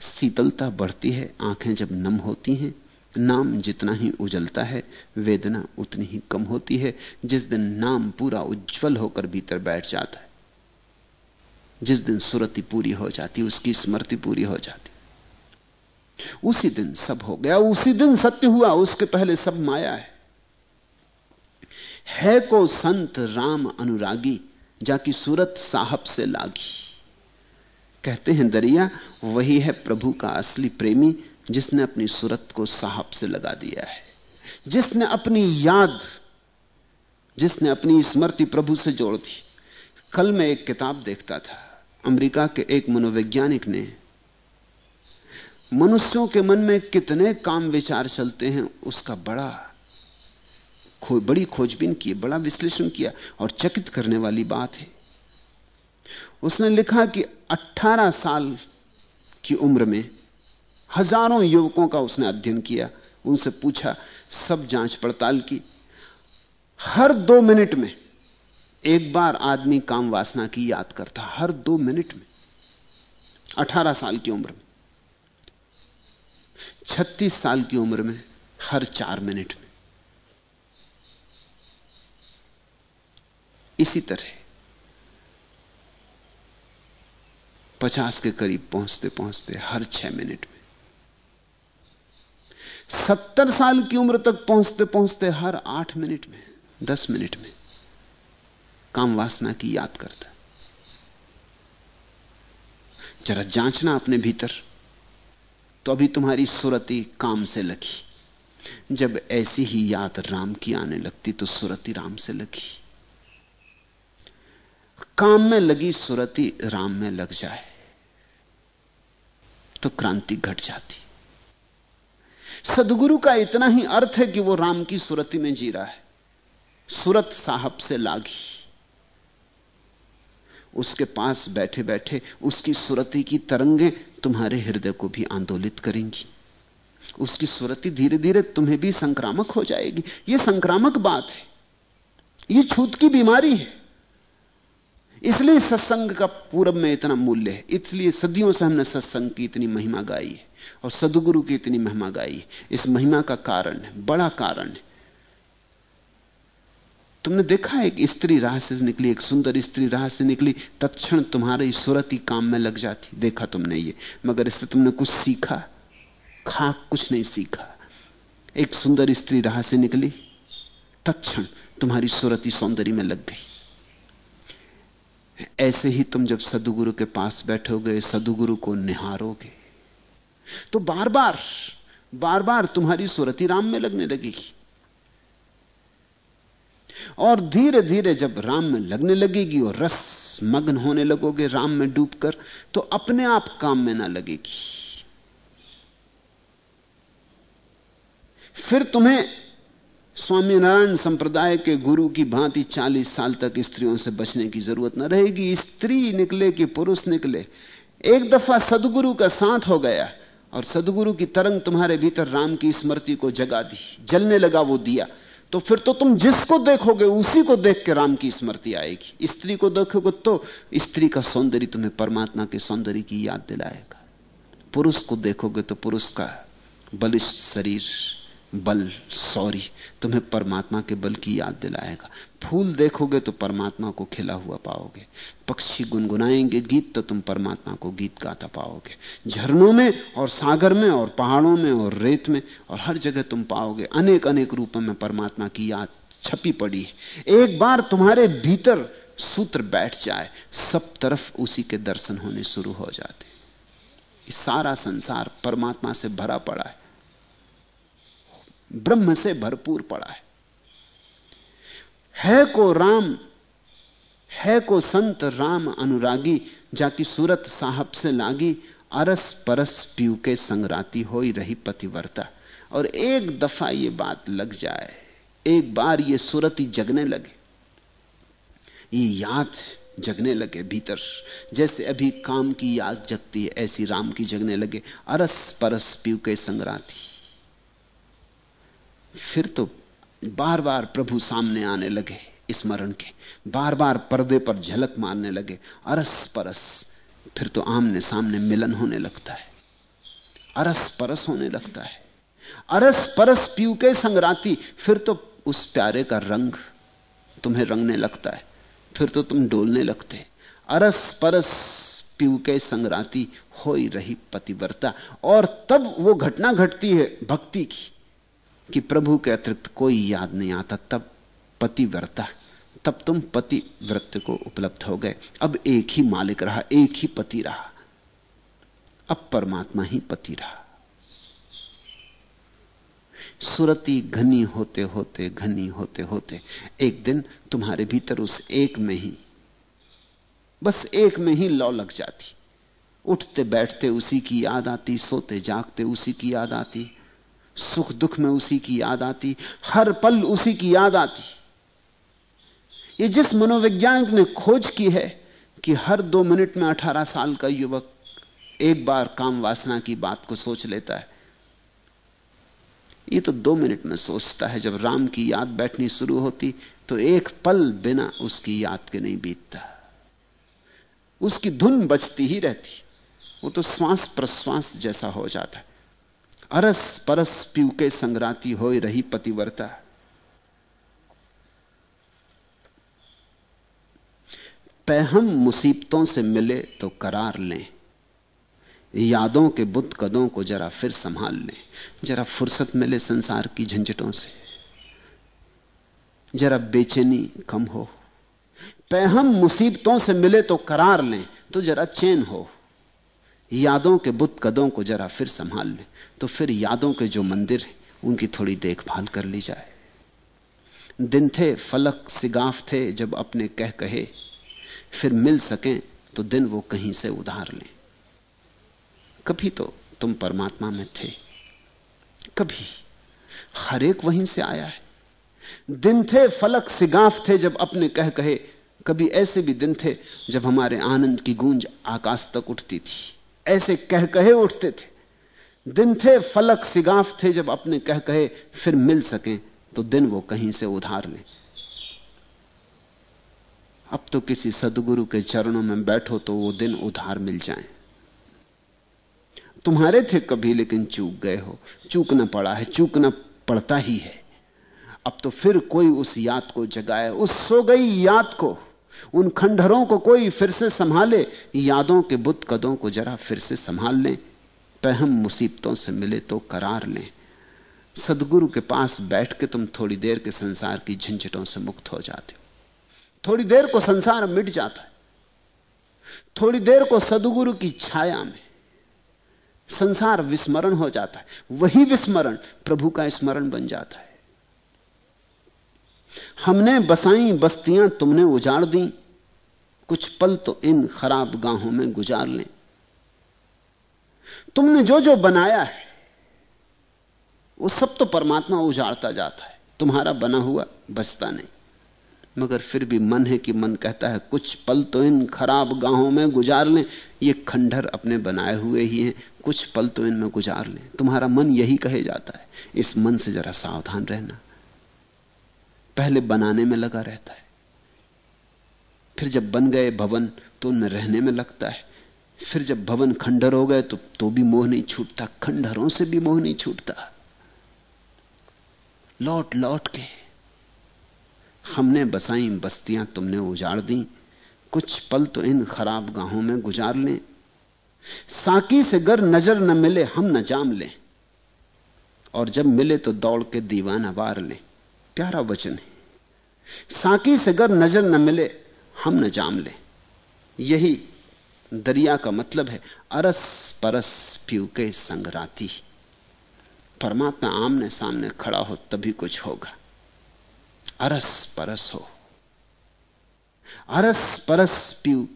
शीतलता बढ़ती है, आँखें जब नम होती हैं नाम जितना ही उजलता है, वेदना उतनी ही कम होती है। जिस दिन नाम पूरा उज्जवल होकर भीतर बैठ जाता है, जिस दिन सुरति पूरी हो जाती, उसकी स्मृति पूरी हो जाती। उसी दिन सब हो गया, उसी दिन सत्य हुआ, उसके पहले सब माया है। है को संत राम अनुरागी, जाकी सूरत साहब से लागी। कहते हैं दरिया, वही है प्रभु का असली प्रेमी जिसने अपनी सूरत को साहब से लगा दिया है। जिसने अपनी याद जिसने अपनी स्मृति प्रभु से जोड़ दी। कल मैं एक किताब देखता था अमेरिका के एक मनोवैज्ञानिक ने। मनुष्यों के मन में कितने काम विचार चलते हैं उसका बड़ा खो, बड़ी खोजबीन की बड़ा विश्लेषण किया और चकित करने वाली बात है। उसने लिखा कि 18 साल की उम्र में हज़ारों युवकों का उसने अध्ययन किया, उनसे पूछा, सब जाँच पड़ताल की। हर दो मिनट में एक बार आदमी काम वासना की याद करता, हर दो मिनट में। 18 साल की उम्र में। 36 साल की उम्र में हर चार मिनट में। इसी तरह पचास के करीब पहुँचते पहुँचते हर छह मिनट में सत्तर साल की उम्र तक पहुँचते पहुँचते हर आठ मिनट में, दस मिनट में काम वासना की याद करता जरा जांचना अपने भीतर तो अभी तुम्हारी सुरती काम से लगी। जब ऐसी ही याद राम की आने लगती तो सुरती राम से लगी। काम में लगी, सुरती राम में लग जाए तो क्रांति घट जाती। सदगुरु का इतना ही अर्थ है कि वो राम की सुरति में जी रहा है। सुरत साहब से लागी। उसके पास बैठे बैठे उसकी सुरति की तरंगें तुम्हारे हृदय को भी आंदोलित करेंगी। उसकी सुरती धीरे धीरे तुम्हें भी संक्रामक हो जाएगी। यह संक्रामक बात है। यह छूत की बीमारी है। इसलिए सत्संग का पूरब में इतना मूल्य है। इसलिए सदियों से हमने सत्संग की इतनी महिमा गाई है और सदगुरु की इतनी महिमा गाई है। इस महिमा का कारण है, बड़ा कारण है। तुमने देखा एक स्त्री राह से निकली, एक सुंदर स्त्री राह से निकली, तत्क्षण तुम्हारी सूरत ही काम में लग जाती। देखा तुमने ये, मगर इससे तुमने कुछ सीखा? खा, कुछ नहीं सीखा। एक सुंदर स्त्री राह से निकली, तत्क्षण तुम्हारी सूरत सौंदर्य में लग गई। ऐसे ही तुम जब सदुगुरु के पास बैठोगे, सदुगुरु को निहारोगे। तो बार बार बार बार तुम्हारी सूरती राम में लगने लगेगी। और धीरे धीरे जब राम में लगने लगेगी और रस मग्न होने लगोगे राम में डूबकर तो अपने आप काम में ना लगेगी। फिर तुम्हें स्वामीनारायण संप्रदाय के गुरु की भांति चालीस साल तक स्त्रियों से बचने की ज़रूरत न रहेगी। स्त्री निकले कि पुरुष निकले। एक दफ़ा सदगुरु का साथ हो गया और सदगुरु की तरंग तुम्हारे भीतर राम की स्मृति को जगा दी, जलने लगा वो दिया। तो फिर तो तुम जिसको देखोगे उसी को देख के राम की स्मृति आएगी। स्त्री को देखोगे तो स्त्री का सौंदर्य तुम्हें परमात्मा के सौंदर्य की याद दिलाएगा। पुरुष को देखोगे तो पुरुष का बलिष्ठ शरीर बल, सॉरी, तुम्हें परमात्मा के बल की याद दिलाएगा। फूल देखोगे तो परमात्मा को खिला हुआ पाओगे। पक्षी गुनगुनाएँगे, गीत तो तुम परमात्मा को गीत गाता पाओगे। झरनों में और सागर में और पहाड़ों में और रेत में और हर जगह तुम पाओगे। अनेक अनेक रूपों में परमात्मा की याद छपी पड़ी है। एक बार तुम्हारे भीतर सूत्र बैठ जाए, सब तरफ़ उसी के दर्शन होने शुरू हो जाते। सारा संसार परमात्मा से भरा पड़ा है। ब्रह्म से भरपूर पड़ा है। है को राम, है को संत राम अनुरागी, जाकी सूरत साहब से लागी, अरस परस पीव के संगराती हो रही पतिवर्ता। और एक दफ़ा ये बात लग जाए, एक बार ये सूरत ही जगने लगे। ये याद जगने लगे भीतर, जैसे अभी काम की याद जगती है, ऐसी राम की जगने लगे, अरस परस पीव के संगराती फिर तो बार बार प्रभु सामने आने लगे स्मरण के। बार बार पर्दे पर झलक मारने लगे। अरस परस फिर तो आमने सामने मिलन होने लगता है। अरस परस होने लगता है। अरस परस पीव के संगराती, फिर तो उस प्यारे का रंग तुम्हें रंगने लगता है। फिर तो तुम डोलने लगते अरस परस पीव के संगराती हो ही रही पतिव्रता। और तब वो घटना घटती है भक्ति की। कि प्रभु के अतिरिक्त कोई याद नहीं आता, तब पतिव्रता तब तुम पति व्रत को उपलब्ध हो गए। अब एक ही मालिक रहा, एक ही पति रहा। अब परमात्मा ही पति रहा। सुरती घनी होते होते, घनी होते होते, एक दिन तुम्हारे भीतर उस एक में ही, बस एक में ही लौ लग जाती। उठते बैठते उसी की याद आती, सोते जागते उसी की याद आती। सुख दुख में उसी की याद आती, हर पल उसी की याद आती। ये जिस मनोविज्ञान ने खोज की है कि हर दो मिनट में अठारह साल का युवक एक बार काम वासना की बात को सोच लेता है। ये तो दो मिनट में सोचता है, जब राम की याद बैठनी शुरू होती तो एक पल बिना उसकी याद के नहीं बीतता। उसकी धुन बचती ही रहती, वो तो श्वास प्रश्वास जैसा हो जाता है। अरस परस पीव के संग्राती हो रही पतिवर्ता। पैहम मुसीबतों से मिले तो करार लें। यादों के बुत कदों को जरा फिर संभाल लें। जरा फुर्सत मिले संसार की झंझटों से। जरा बेचैनी कम हो। पैहम मुसीबतों से मिले तो करार लें तो जरा चैन हो। यादों के बुत कदों को जरा फिर संभाल लें। तो फिर यादों के जो मंदिर हैं, उनकी थोड़ी देखभाल कर ली जाए। दिन थे, फलक सिगाफ थे, जब अपने कह कहे, फिर मिल सकें तो दिन वो कहीं से उधार लें। कभी तो तुम परमात्मा में थे। कभी। हर एक वहीं से आया है। दिन थे, फलक सिगाफ थे, जब अपने कह कहे। कभी ऐसे भी दिन थे, जब हमारे आनंद की गूंज आकाश तक उठती थी। ऐसे कह कहे उठते थे। दिन थे, फलक सिगाफ थे, जब अपने कह कहे फिर मिल सकें तो दिन वो कहीं से उधार लें। अब तो किसी सदगुरु के चरणों में बैठो तो वो दिन उधार मिल जाए। तुम्हारे थे कभी, लेकिन चूक गए हो। चूकना पड़ा है चूकना पड़ता ही है। अब तो फिर कोई उस याद को जगाए, उस सो गई याद को उन खंडहरों को कोई फिर से संभाले, यादों के बुत कदों को जरा फिर से संभाल लें, पहम मुसीबतों से मिले तो करार लें। सदगुरु के पास बैठ के तुम थोड़ी देर के संसार की झंझटों से मुक्त हो जाते हो। थोड़ी देर को संसार मिट जाता है। थोड़ी देर को सदगुरु की छाया में संसार विस्मरण हो जाता है। वही विस्मरण प्रभु का स्मरण बन जाता है। हमने बसाई बस्तियाँ तुमने उजाड़ दी, कुछ पल तो इन खराब गाँवों में गुजार लें। तुमने जो जो बनाया है, वो सब तो परमात्मा उजाड़ता जाता है, तुम्हारा बना हुआ बचता नहीं। मगर फिर भी मन है कि मन कहता है, कुछ पल तो इन खराब गाँवों में गुजार लें, ये खंडर अपने बनाए हुए ही हैं, कुछ पल तो इनमें गुजार लें। तुम्हारा मन यही कहे जाता है, इस मन से जरा सावधान रहना। पहले बनाने में लगा रहता है। फिर जब बन गए भवन तो उनमें रहने में लगता है। फिर जब भवन खंडर हो गए तो तो भी मोह नहीं छूटता। खंडहरों से भी मोह नहीं छूटता। लौट लौट के हमने बसाई बस्तियाँ तुमने उजाड़ दी। कुछ पल तो इन खराब गाहों में गुजार लें। साकी से गर नज़र न मिले, हम न जाम लें। और जब मिले तो दौड़ के दीवाना वार लें। प्यारा वचन है। साकी से गर नज़र न मिले, हम न जाम ले। यही दरिया का मतलब है अरस परस पीव के संगराती। परमात्मा आमने सामने खड़ा हो, तभी कुछ होगा। अरस परस हो। अरस परस पीव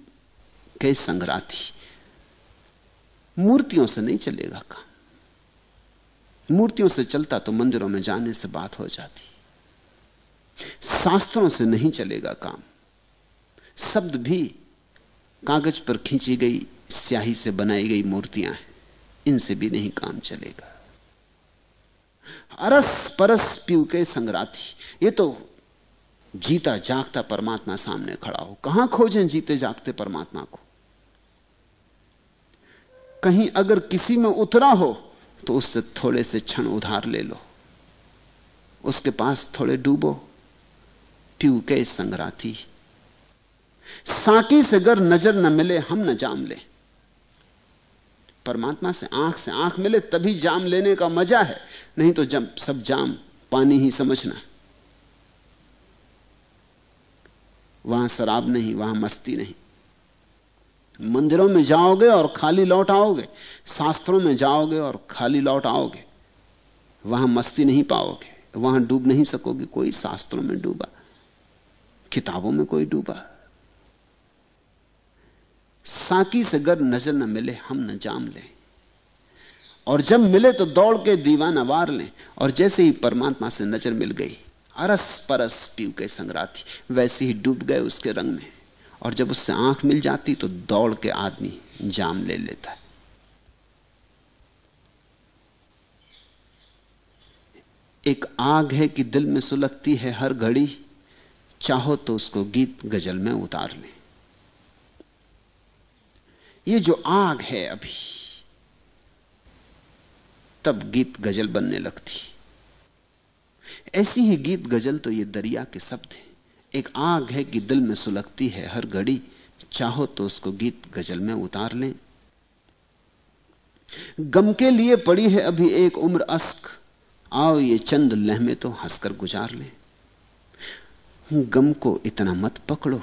के संगराती। मूर्तियों से नहीं चलेगा काम। मूर्तियों से चलता तो मंदिरों में जाने से बात हो जाती। शास्त्रों से नहीं चलेगा काम। शब्द भी कागज़ पर खींची गई, स्याही से बनाई गई मूर्तियाँ हैं। इनसे भी नहीं काम चलेगा। अरस परस पीव के संग्राथी, ये तो जीता जागता परमात्मा सामने खड़ा हो। कहाँ खोजें जीते जागते परमात्मा को? कहीं अगर किसी में उतरा हो तो उससे थोड़े से क्षण उधार ले लो। उसके पास थोड़े डूबो। पीव के संग्राथी साकी से गर नज़र न मिले, हम न जाम ले। परमात्मा से आँख से आँख मिले, तभी जाम लेने का मज़ा है। नहीं तो जब सब जाम, पानी ही समझना। वहाँ शराब नहीं, वहाँ मस्ती नहीं। मंदिरों में जाओगे और खाली लौट आओगे, शास्त्रों में जाओगे और खाली लौट आओगे, वहाँ मस्ती नहीं पाओगे, वहाँ डूब नहीं सकोगे, कोई शास्त्रों में डूबा। किताबों में कोई डूबा। साकी से गर नज़र न मिले, हम न जाम लें। और जब मिले तो दौड़ के दीवाना वार लें। और जैसे ही परमात्मा से नज़र मिल गई, अरस परस पीव के संग्राती वैसे ही डूब गए उसके रंग में। और जब उससे आँख मिल जाती तो दौड़ के आदमी जाम ले लेता है। एक आग है कि दिल में सुलगती है हर घड़ी। चाहो तो उसको गीत गज़ल में उतार लें। ये जो आग है अभी, तब गीत गज़ल बनने लगती। ऐसी ही गीत गज़ल तो ये दरिया के शब्द हैं। एक आग है कि दिल में सुलगती है हर घड़ी। चाहो तो उसको गीत गज़ल में उतार लें। गम के लिए पड़ी है अभी एक उम्र अस्क। आओ ये चंद लहमे तो हंसकर गुजार लें। गम को इतना मत पकड़ो,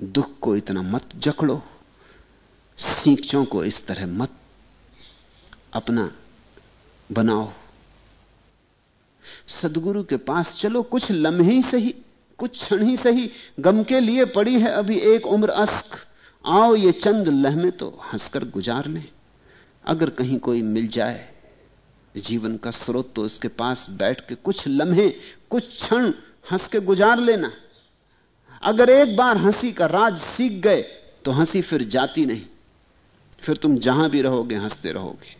दुख को इतना मत जकड़ो सीखचों को इस तरह मत अपना बनाओ। सदगुरु के पास चलो, कुछ लम्हे ही सही, कुछ क्षण ही सही, गम के लिए पड़ी है अभी एक उम्र अस्क। आओ ये चंद लहमे तो हंसकर गुजार लें। अगर कहीं कोई मिल जाए, जीवन का स्रोत तो उसके पास बैठ के कुछ लम्हे, कुछ क्षण हंस के गुजार लेना। अगर एक बार हँसी का राज सीख गए तो हँसी फिर जाती नहीं। फिर तुम जहाँ भी रहोगे, हँसते रहोगे।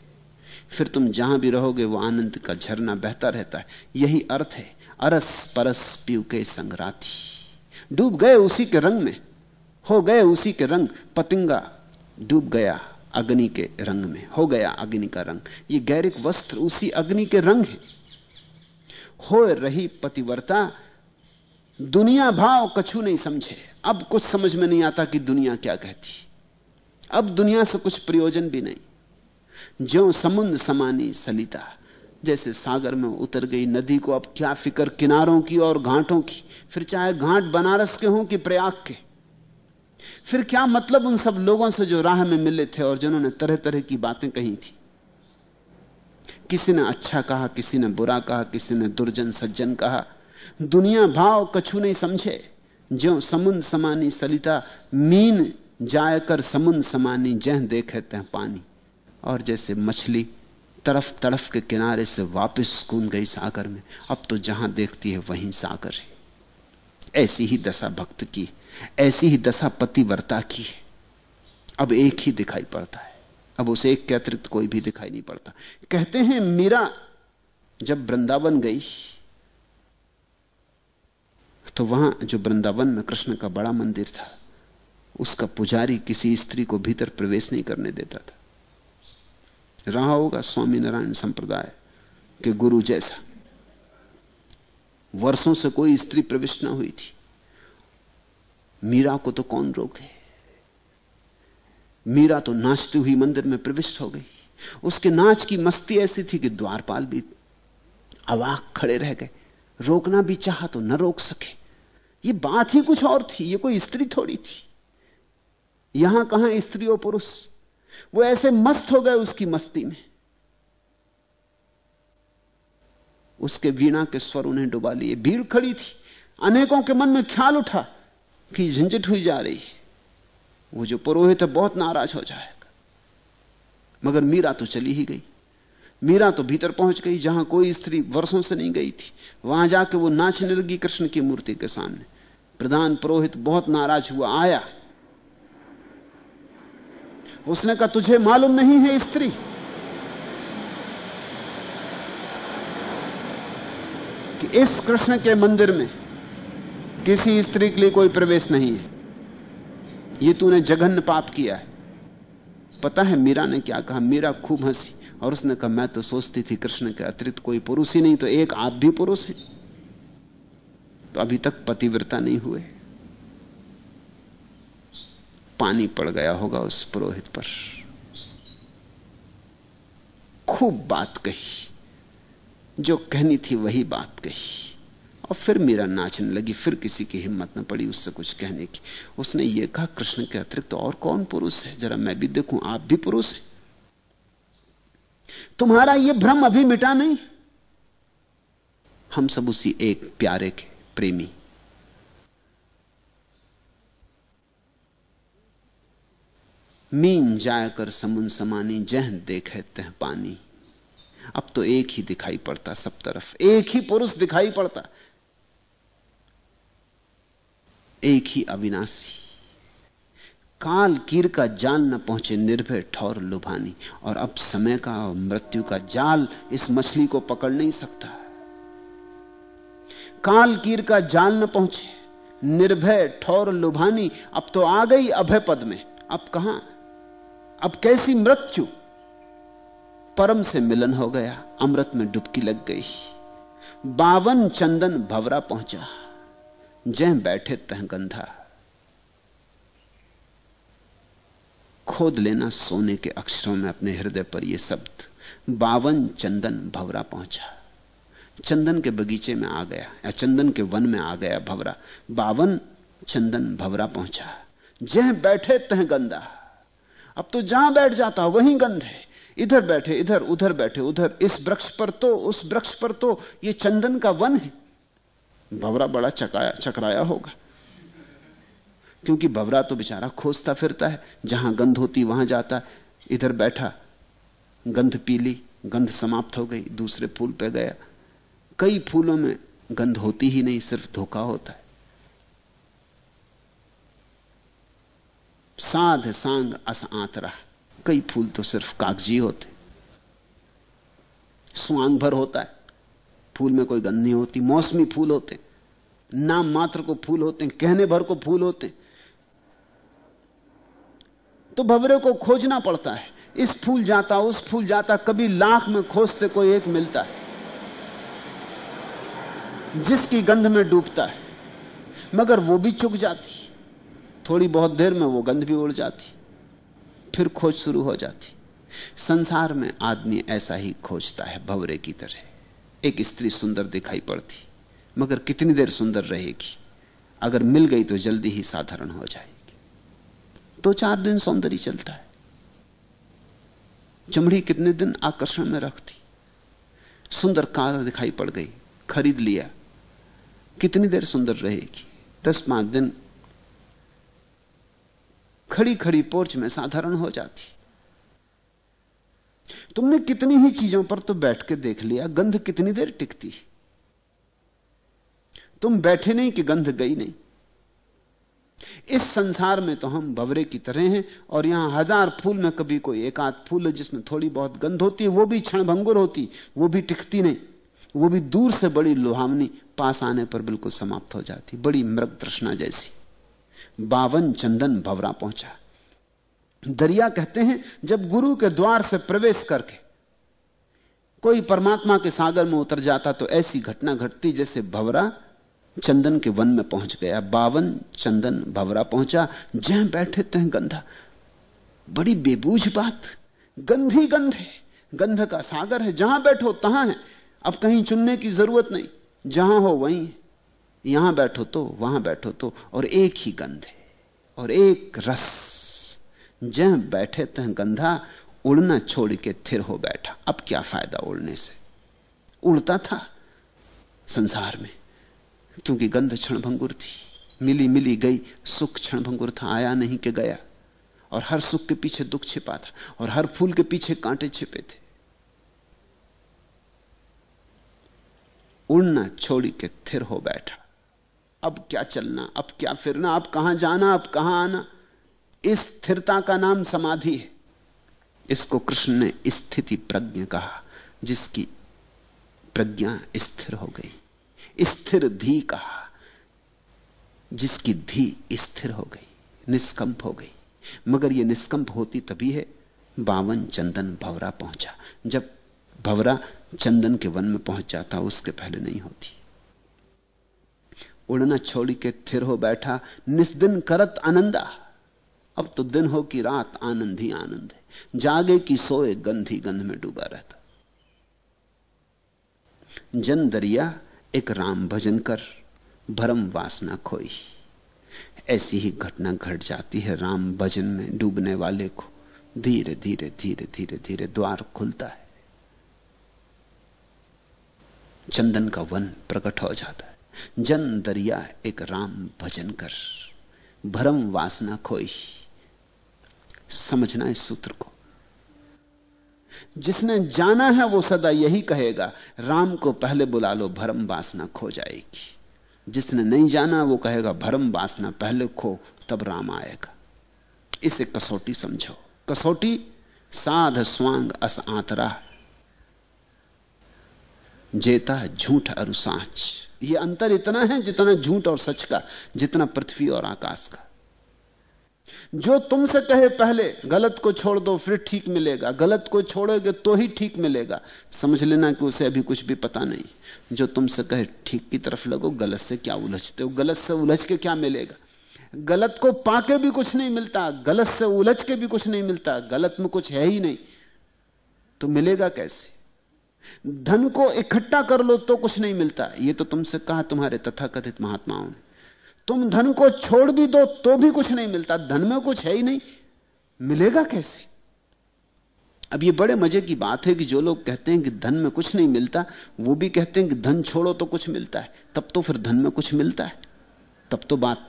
फिर तुम जहाँ भी रहोगे, वो आनंद का झरना बहता रहता है। यही अर्थ है, अरस परस पीव के संगराती। डूब गए उसी के रंग में, हो गए उसी के रंग। पतिंगा डूब गया अग्नि के रंग में, हो गया अग्नि का रंग। ये गैरिक वस्त्र उसी अग्नि के रंग है। हो रही पतिवर्ता दुनिया भाव कछु नहीं समझे। अब कुछ समझ में नहीं आता कि दुनिया क्या कहती। अब दुनिया से कुछ प्रयोजन भी नहीं। जो समुद्र समानी सलिता, जैसे सागर में उतर गई नदी को अब क्या फ़िक्र किनारों की और घाटों की। फिर चाहे घाट बनारस के हों कि प्रयाग के। फिर क्या मतलब उन सब लोगों से जो राह में मिले थे और जिन्होंने तरह तरह की बातें कही थी? किसी ने अच्छा कहा, किसी ने बुरा कहा, किसी ने दुर्जन सज्जन कहा दुनिया भाव कछु नहीं समझे। जो समुद्र समानी सलिता, मीन जायकर समुद्र समानी जह देखे तह पानी। और जैसे मछली तरफ़ तरफ़ के किनारे से वापस कूद गई सागर में, अब तो जहाँ देखती है वहीं सागर है। ऐसी ही दशा भक्त की, ऐसी ही दशा पतिवर्ता की है। अब एक ही दिखाई पड़ता है। अब उसे एक के अतिरिक्त कोई भी दिखाई नहीं पड़ता। कहते हैं, मीरा जब वृंदावन गई तो वहाँ जो वृंदावन में कृष्ण का बड़ा मंदिर था, उसका पुजारी किसी स्त्री को भीतर प्रवेश नहीं करने देता था। रहा होगा स्वामी नारायण संप्रदाय के गुरु जैसा। वर्षों से कोई स्त्री प्रविष्ट ना हुई थी। मीरा को तो कौन रोके? मीरा तो नाचती हुई मंदिर में प्रविष्ट हो गई। उसके नाच की मस्ती ऐसी थी कि द्वारपाल भी अवाक खड़े रह गए। रोकना भी चाहा तो न रोक सके। ये बात ही कुछ और थी, ये कोई स्त्री थोड़ी थी। यहाँ कहाँ स्त्री और पुरुष? वो ऐसे मस्त हो गए उसकी मस्ती में। उसके वीणा के स्वर उन्हें डुबा लिए। भीड़ खड़ी थी। अनेकों के मन में ख्याल उठा कि झंझट हुई जा रही वो जो पुरोहित है, बहुत नाराज़ हो जाएगा। मगर मीरा तो चली ही गई। मीरा तो भीतर पहुँच गई, जहाँ कोई स्त्री वर्षों से नहीं गई थी। वहाँ जाके वो नाचने लगी कृष्ण की मूर्ति के सामने। प्रधान पुरोहित बहुत नाराज़ हुआ, आया। उसने कहा, तुझे मालूम नहीं है स्त्री? कि इस कृष्ण के मंदिर में किसी स्त्री के लिए कोई प्रवेश नहीं है। यह तूने जघन्य पाप किया है। पता है मीरा ने क्या कहा? मीरा खूब हँसी और उसने कहा, मैं तो सोचती थी कृष्ण के अतिरिक्त कोई पुरुष ही नहीं तो एक आप भी पुरुष है। तो अभी तक पतिव्रता नहीं हुए। पानी पड़ गया होगा उस पुरोहित पर। खूब बात कही। जो कहनी थी वही बात कही। और फिर मेरा नाचने लगी, फिर किसी की हिम्मत न पड़ी उससे कुछ कहने की। उसने ये कहा, कृष्ण के अतिरिक्त तो और कौन पुरुष है? जरा मैं भी देखूँ, आप भी पुरुष हैं। तुम्हारा यह भ्रम अभी मिटा नहीं। हम सब उसी एक प्यारे के प्रेमी मीन जाकर समुन समानी जह देखे तह पानी। अब तो एक ही दिखाई पड़ता सब तरफ़। एक ही पुरुष दिखाई पड़ता। एक ही अविनाशी। काल कीर का जाल न पहुँचे निर्भय ठौर लुभानी। और अब समय का और मृत्यु का जाल इस मछली को पकड़ नहीं सकता। काल कीर का जाल न पहुँचे। निर्भय, ठौर, लुभानी, अब तो आ गई अभय पद में। अब कहाँ? अब कैसी मृत्यु? परम से मिलन हो गया, अमृत में डुबकी लग गई। बावन चंदन भवरा पहुँचा, जय बैठे तह गंधा। खोद लेना सोने के अक्षरों में अपने हृदय पर यह शब्द, बावन चंदन भवरा पहुँचा। चंदन के बगीचे में आ गया या चंदन के वन में आ गया भवरा। बावन चंदन भवरा पहुँचा। जह बैठे तह गंदा। अब तो जहाँ बैठ जाता, वहीं गंध है। इधर बैठे, इधर, उधर बैठे, उधर। इस वृक्ष पर तो उस वृक्ष पर तो यह चंदन का वन है। भवरा बड़ा चकाया, चकराया होगा। क्योंकि भवरा तो बेचारा खोजता फिरता है। जहाँ गंध होती, वहाँ जाता। इधर बैठा, गंध पीली, गंध समाप्त हो गई, दूसरे फूल पे गया। कई फूलों में गंध होती ही नहीं, सिर्फ़ धोखा होता है। साध सांग अस आतरा कई फूल तो सिर्फ़ कागज़ी होते। स्वांग भर होता है। फूल में कोई गंध नहीं होती, मौसमी फूल होते। नाम मात्र को फूल होते हैं कहने भर को फूल होते। तो भवरे को खोजना पड़ता है। इस फूल जाता, उस फूल जाता, कभी लाख में खोजते कोई एक मिलता है। जिसकी गंध में डूबता है, मगर वो भी चुक जाती। थोड़ी बहुत देर में वो गंध भी उड़ जाती, फिर खोज शुरू हो जाती। संसार में आदमी ऐसा ही खोजता है, भवरे की तरह। एक स्त्री सुंदर दिखाई पड़ती, मगर कितनी देर सुंदर रहेगी? अगर मिल गई तो जल्दी ही साधारण हो जाएगी। दो चार दिन सौंदर्य चलता है। चमड़ी कितने दिन आकर्षण में रखती। सुंदर कार दिखाई पड़ गई, खरीद लिया। कितनी देर सुंदर रहेगी? दस पाँच दिन खड़ी खड़ी पोर्च में साधारण हो जाती। तुमने कितनी ही चीज़ों पर तो बैठ के देख लिया, गंध कितनी देर टिकती? तुम बैठे नहीं कि गंध गई नहीं। इस संसार में तो हम भवरे की तरह हैं और यहाँ हज़ार फूल में कभी कोई एक आध फूल है जिसमें थोड़ी बहुत गंध होती है वो भी क्षणभंगुर होती, वो भी टिकती नहीं, वो भी दूर से बड़ी लुहावनी पास आने पर बिल्कुल समाप्त हो जाती। बड़ी मृग तृष्णा जैसी। बावन चंदन भवरा पहुँचा। दरिया कहते हैं, जब गुरु के द्वार से प्रवेश करके कोई परमात्मा के सागर में उतर जाता तो ऐसी घटना घटती जैसे भवरा चंदन के वन में पहुँच गया। बावन चंदन भवरा पहुँचा। जहाँ बैठे तह गंधा। बड़ी बेबूझ बात। गंधी गंध है। गंध का सागर है। जहाँ बैठो, तहां है। अब कहीं चुनने की ज़रूरत नहीं। जहाँ हो वहीं, यहाँ बैठो तो वहाँ बैठो तो और एक ही गंध है, और एक रस। जह बैठे तह गंधा उड़ना छोड़ के थिर हो बैठा। अब क्या फ़ायदा उड़ने से? उड़ता था संसार में, क्योंकि गंध क्षणभंगुर थी। मिली मिली गई, सुख क्षणभंगुर था, आया नहीं के गया। और हर सुख के पीछे दुख छिपा था, और हर फूल के पीछे कांटे छिपे थे। उड़ना, छोड़ी के थिर हो बैठा। अब क्या चलना, अब क्या फिरना, अब कहाँ जाना, अब कहाँ आना? इस स्थिरता का नाम समाधि है। इसको कृष्ण ने स्थिति प्रज्ञ कहा, जिसकी प्रज्ञा स्थिर हो गई। स्थिर धी कहा, जिसकी धी स्थिर हो गई, निष्कंप हो गई। मगर यह निष्कंप होती तभी है, बावन चंदन भवरा पहुँचा। जब भवरा चंदन के वन में पहुँच जाता उसके पहले नहीं होती। उड़ना छोड़ी के थिर हो बैठा, निस्दिन करत आनंदा। अब तो दिन हो कि रात, आनंद ही आनंद है। जागे कि सोए, गंध ही गंध में डूबा रहता। जन दरिया, एक राम भजन कर, भरम वासना खोई। ऐसी ही घटना घट जाती है, राम भजन में डूबने वाले को। धीरे धीरे धीरे धीरे धीरे द्वार खुलता है। चंदन का वन प्रकट हो जाता है। जन दरिया एक राम भजन कर। भरम वासना खोई। समझना इस सूत्र को। जिसने जाना है वो सदा यही कहेगा, राम को पहले बुला लो, भरम वासना खो जाएगी। जिसने नहीं जाना वो कहेगा, भरम वासना पहले खो, तब राम आएगा। इसे कसौटी समझो। कसौटी, साध स्वांग अस आतरा। जेता झूठ और सांच। ये अंतर इतना है जितना झूठ और सच का, जितना पृथ्वी और आकाश का। जो तुमसे कहे पहले, गलत को छोड़ दो, फिर ठीक मिलेगा। गलत को छोड़ोगे तो ही ठीक मिलेगा। समझ लेना कि उसे अभी कुछ भी पता नहीं। जो तुमसे कहे ठीक की तरफ़ लगो, गलत से क्या उलझते हो? गलत से उलझ के क्या मिलेगा? गलत को पाके भी कुछ नहीं मिलता। गलत से उलझ के भी कुछ नहीं मिलता। गलत में कुछ है ही नहीं। तो मिलेगा कैसे? धन को इकट्ठा कर लो तो कुछ नहीं मिलता। यह तो तुमसे कहा तुम्हारे तथाकथित महात्माओं ने। तुम धन को छोड़ भी दो तो भी कुछ नहीं मिलता। धन में कुछ है ही नहीं। मिलेगा कैसे? अब ये बड़े मज़े की बात है कि जो लोग कहते हैं कि धन में कुछ नहीं मिलता, वो भी कहते हैं कि धन छोड़ो तो कुछ मिलता है। तब तो फिर धन में कुछ मिलता है। तब तो बात,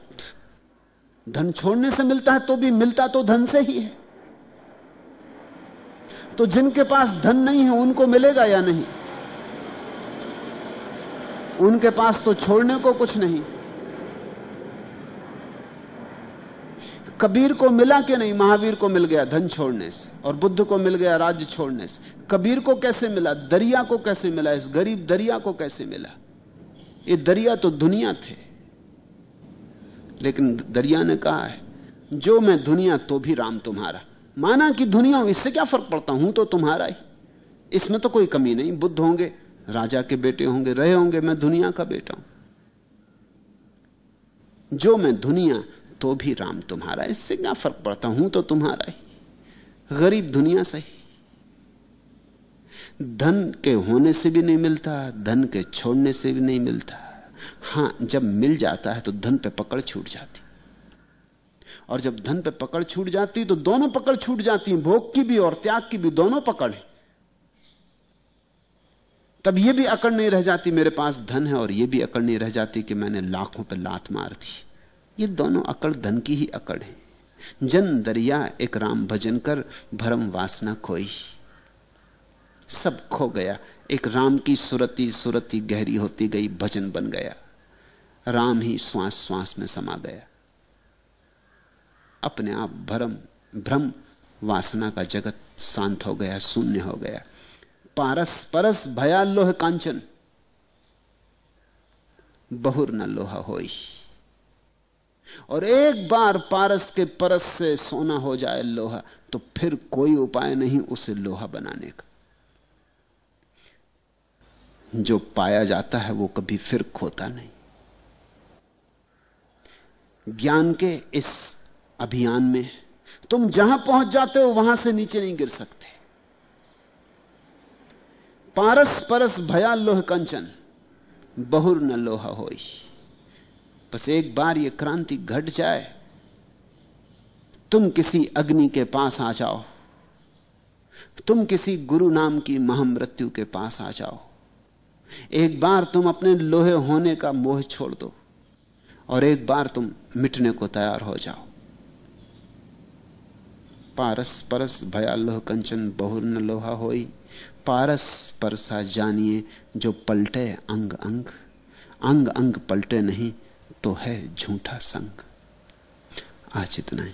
धन छोड़ने से मिलता है तो भी मिलता तो धन से ही है। तो जिनके पास धन नहीं है, उनको मिलेगा या नहीं? उनके पास तो छोड़ने को कुछ नहीं। कबीर को मिला कि नहीं? महावीर को मिल गया धन छोड़ने से, और बुद्ध को मिल गया राज्य छोड़ने से। कबीर को कैसे मिला? दरिया को कैसे मिला? इस गरीब दरिया को कैसे मिला? ये दरिया तो दुनिया थे। लेकिन दरिया ने कहा है, जो मैं दुनिया तो भी राम तुम्हारा। माना कि दुनिया इससे क्या फ़र्क पड़ता? हूँ तो तुम्हारा ही। इसमें तो कोई कमी नहीं। बुद्ध होंगे, राजा के बेटे होंगे, रहे होंगे, मैं दुनिया का बेटा हूँ। जो मैं दुनिया तो भी राम तुम्हारा। इससे क्या फ़र्क पड़ता? हूँ तो तुम्हारा ही। गरीब दुनिया सही धन के होने से भी नहीं मिलता, धन के छोड़ने से भी नहीं मिलता। हाँ, जब मिल जाता है तो धन पे पकड़ छूट जाती। और जब धन पे पकड़ छूट जाती तो दोनों पकड़ छूट जाती है, भोग की भी और त्याग की भी, दोनों पकड़ है। तब यह भी अकड़ नहीं रह जाती, मेरे पास धन है और यह भी अकड़ नहीं रह जाती कि मैंने लाखों पर लात मार दी। ये दोनों अकड़ धन की ही अकड़ है। जन दरिया एक राम भजन कर, भरम वासना खोई सब खो गया। एक राम की सुरती सुरती गहरी होती गई, भजन बन गया। राम ही श्वास श्वास में समा गया। अपने आप भरम, भ्रम वासना का जगत शांत हो गया, शून्य हो गया। पारस परस भया लोह कांचन। बहुर न लोहा होई। और एक बार पारस के परस से सोना हो जाए लोहा तो फिर कोई उपाय नहीं उसे लोहा बनाने का। जो पाया जाता है वो कभी फिर खोता नहीं। ज्ञान के इस अभियान में। तुम जहाँ पहुँच जाते हो, वहाँ से नीचे नहीं गिर सकते। पारस परस भया लोह कंचन, बहुर न लोहा होई। बस एक बार यह क्रांति घट जाए, तुम किसी अग्नि के पास आ जाओ। तुम किसी गुरु नाम की महामृत्यु के पास आ जाओ। एक बार तुम अपने लोहे होने का मोह छोड़ दो, और एक बार तुम मिटने को तैयार हो जाओ। पारस परस भया लोह कंचन बहुर न लोहा होई। पारस परसा जानिए जो पलटे अंग अंग। अंग अंग पलटे नहीं तो है झूठा संग। आज इतना ही।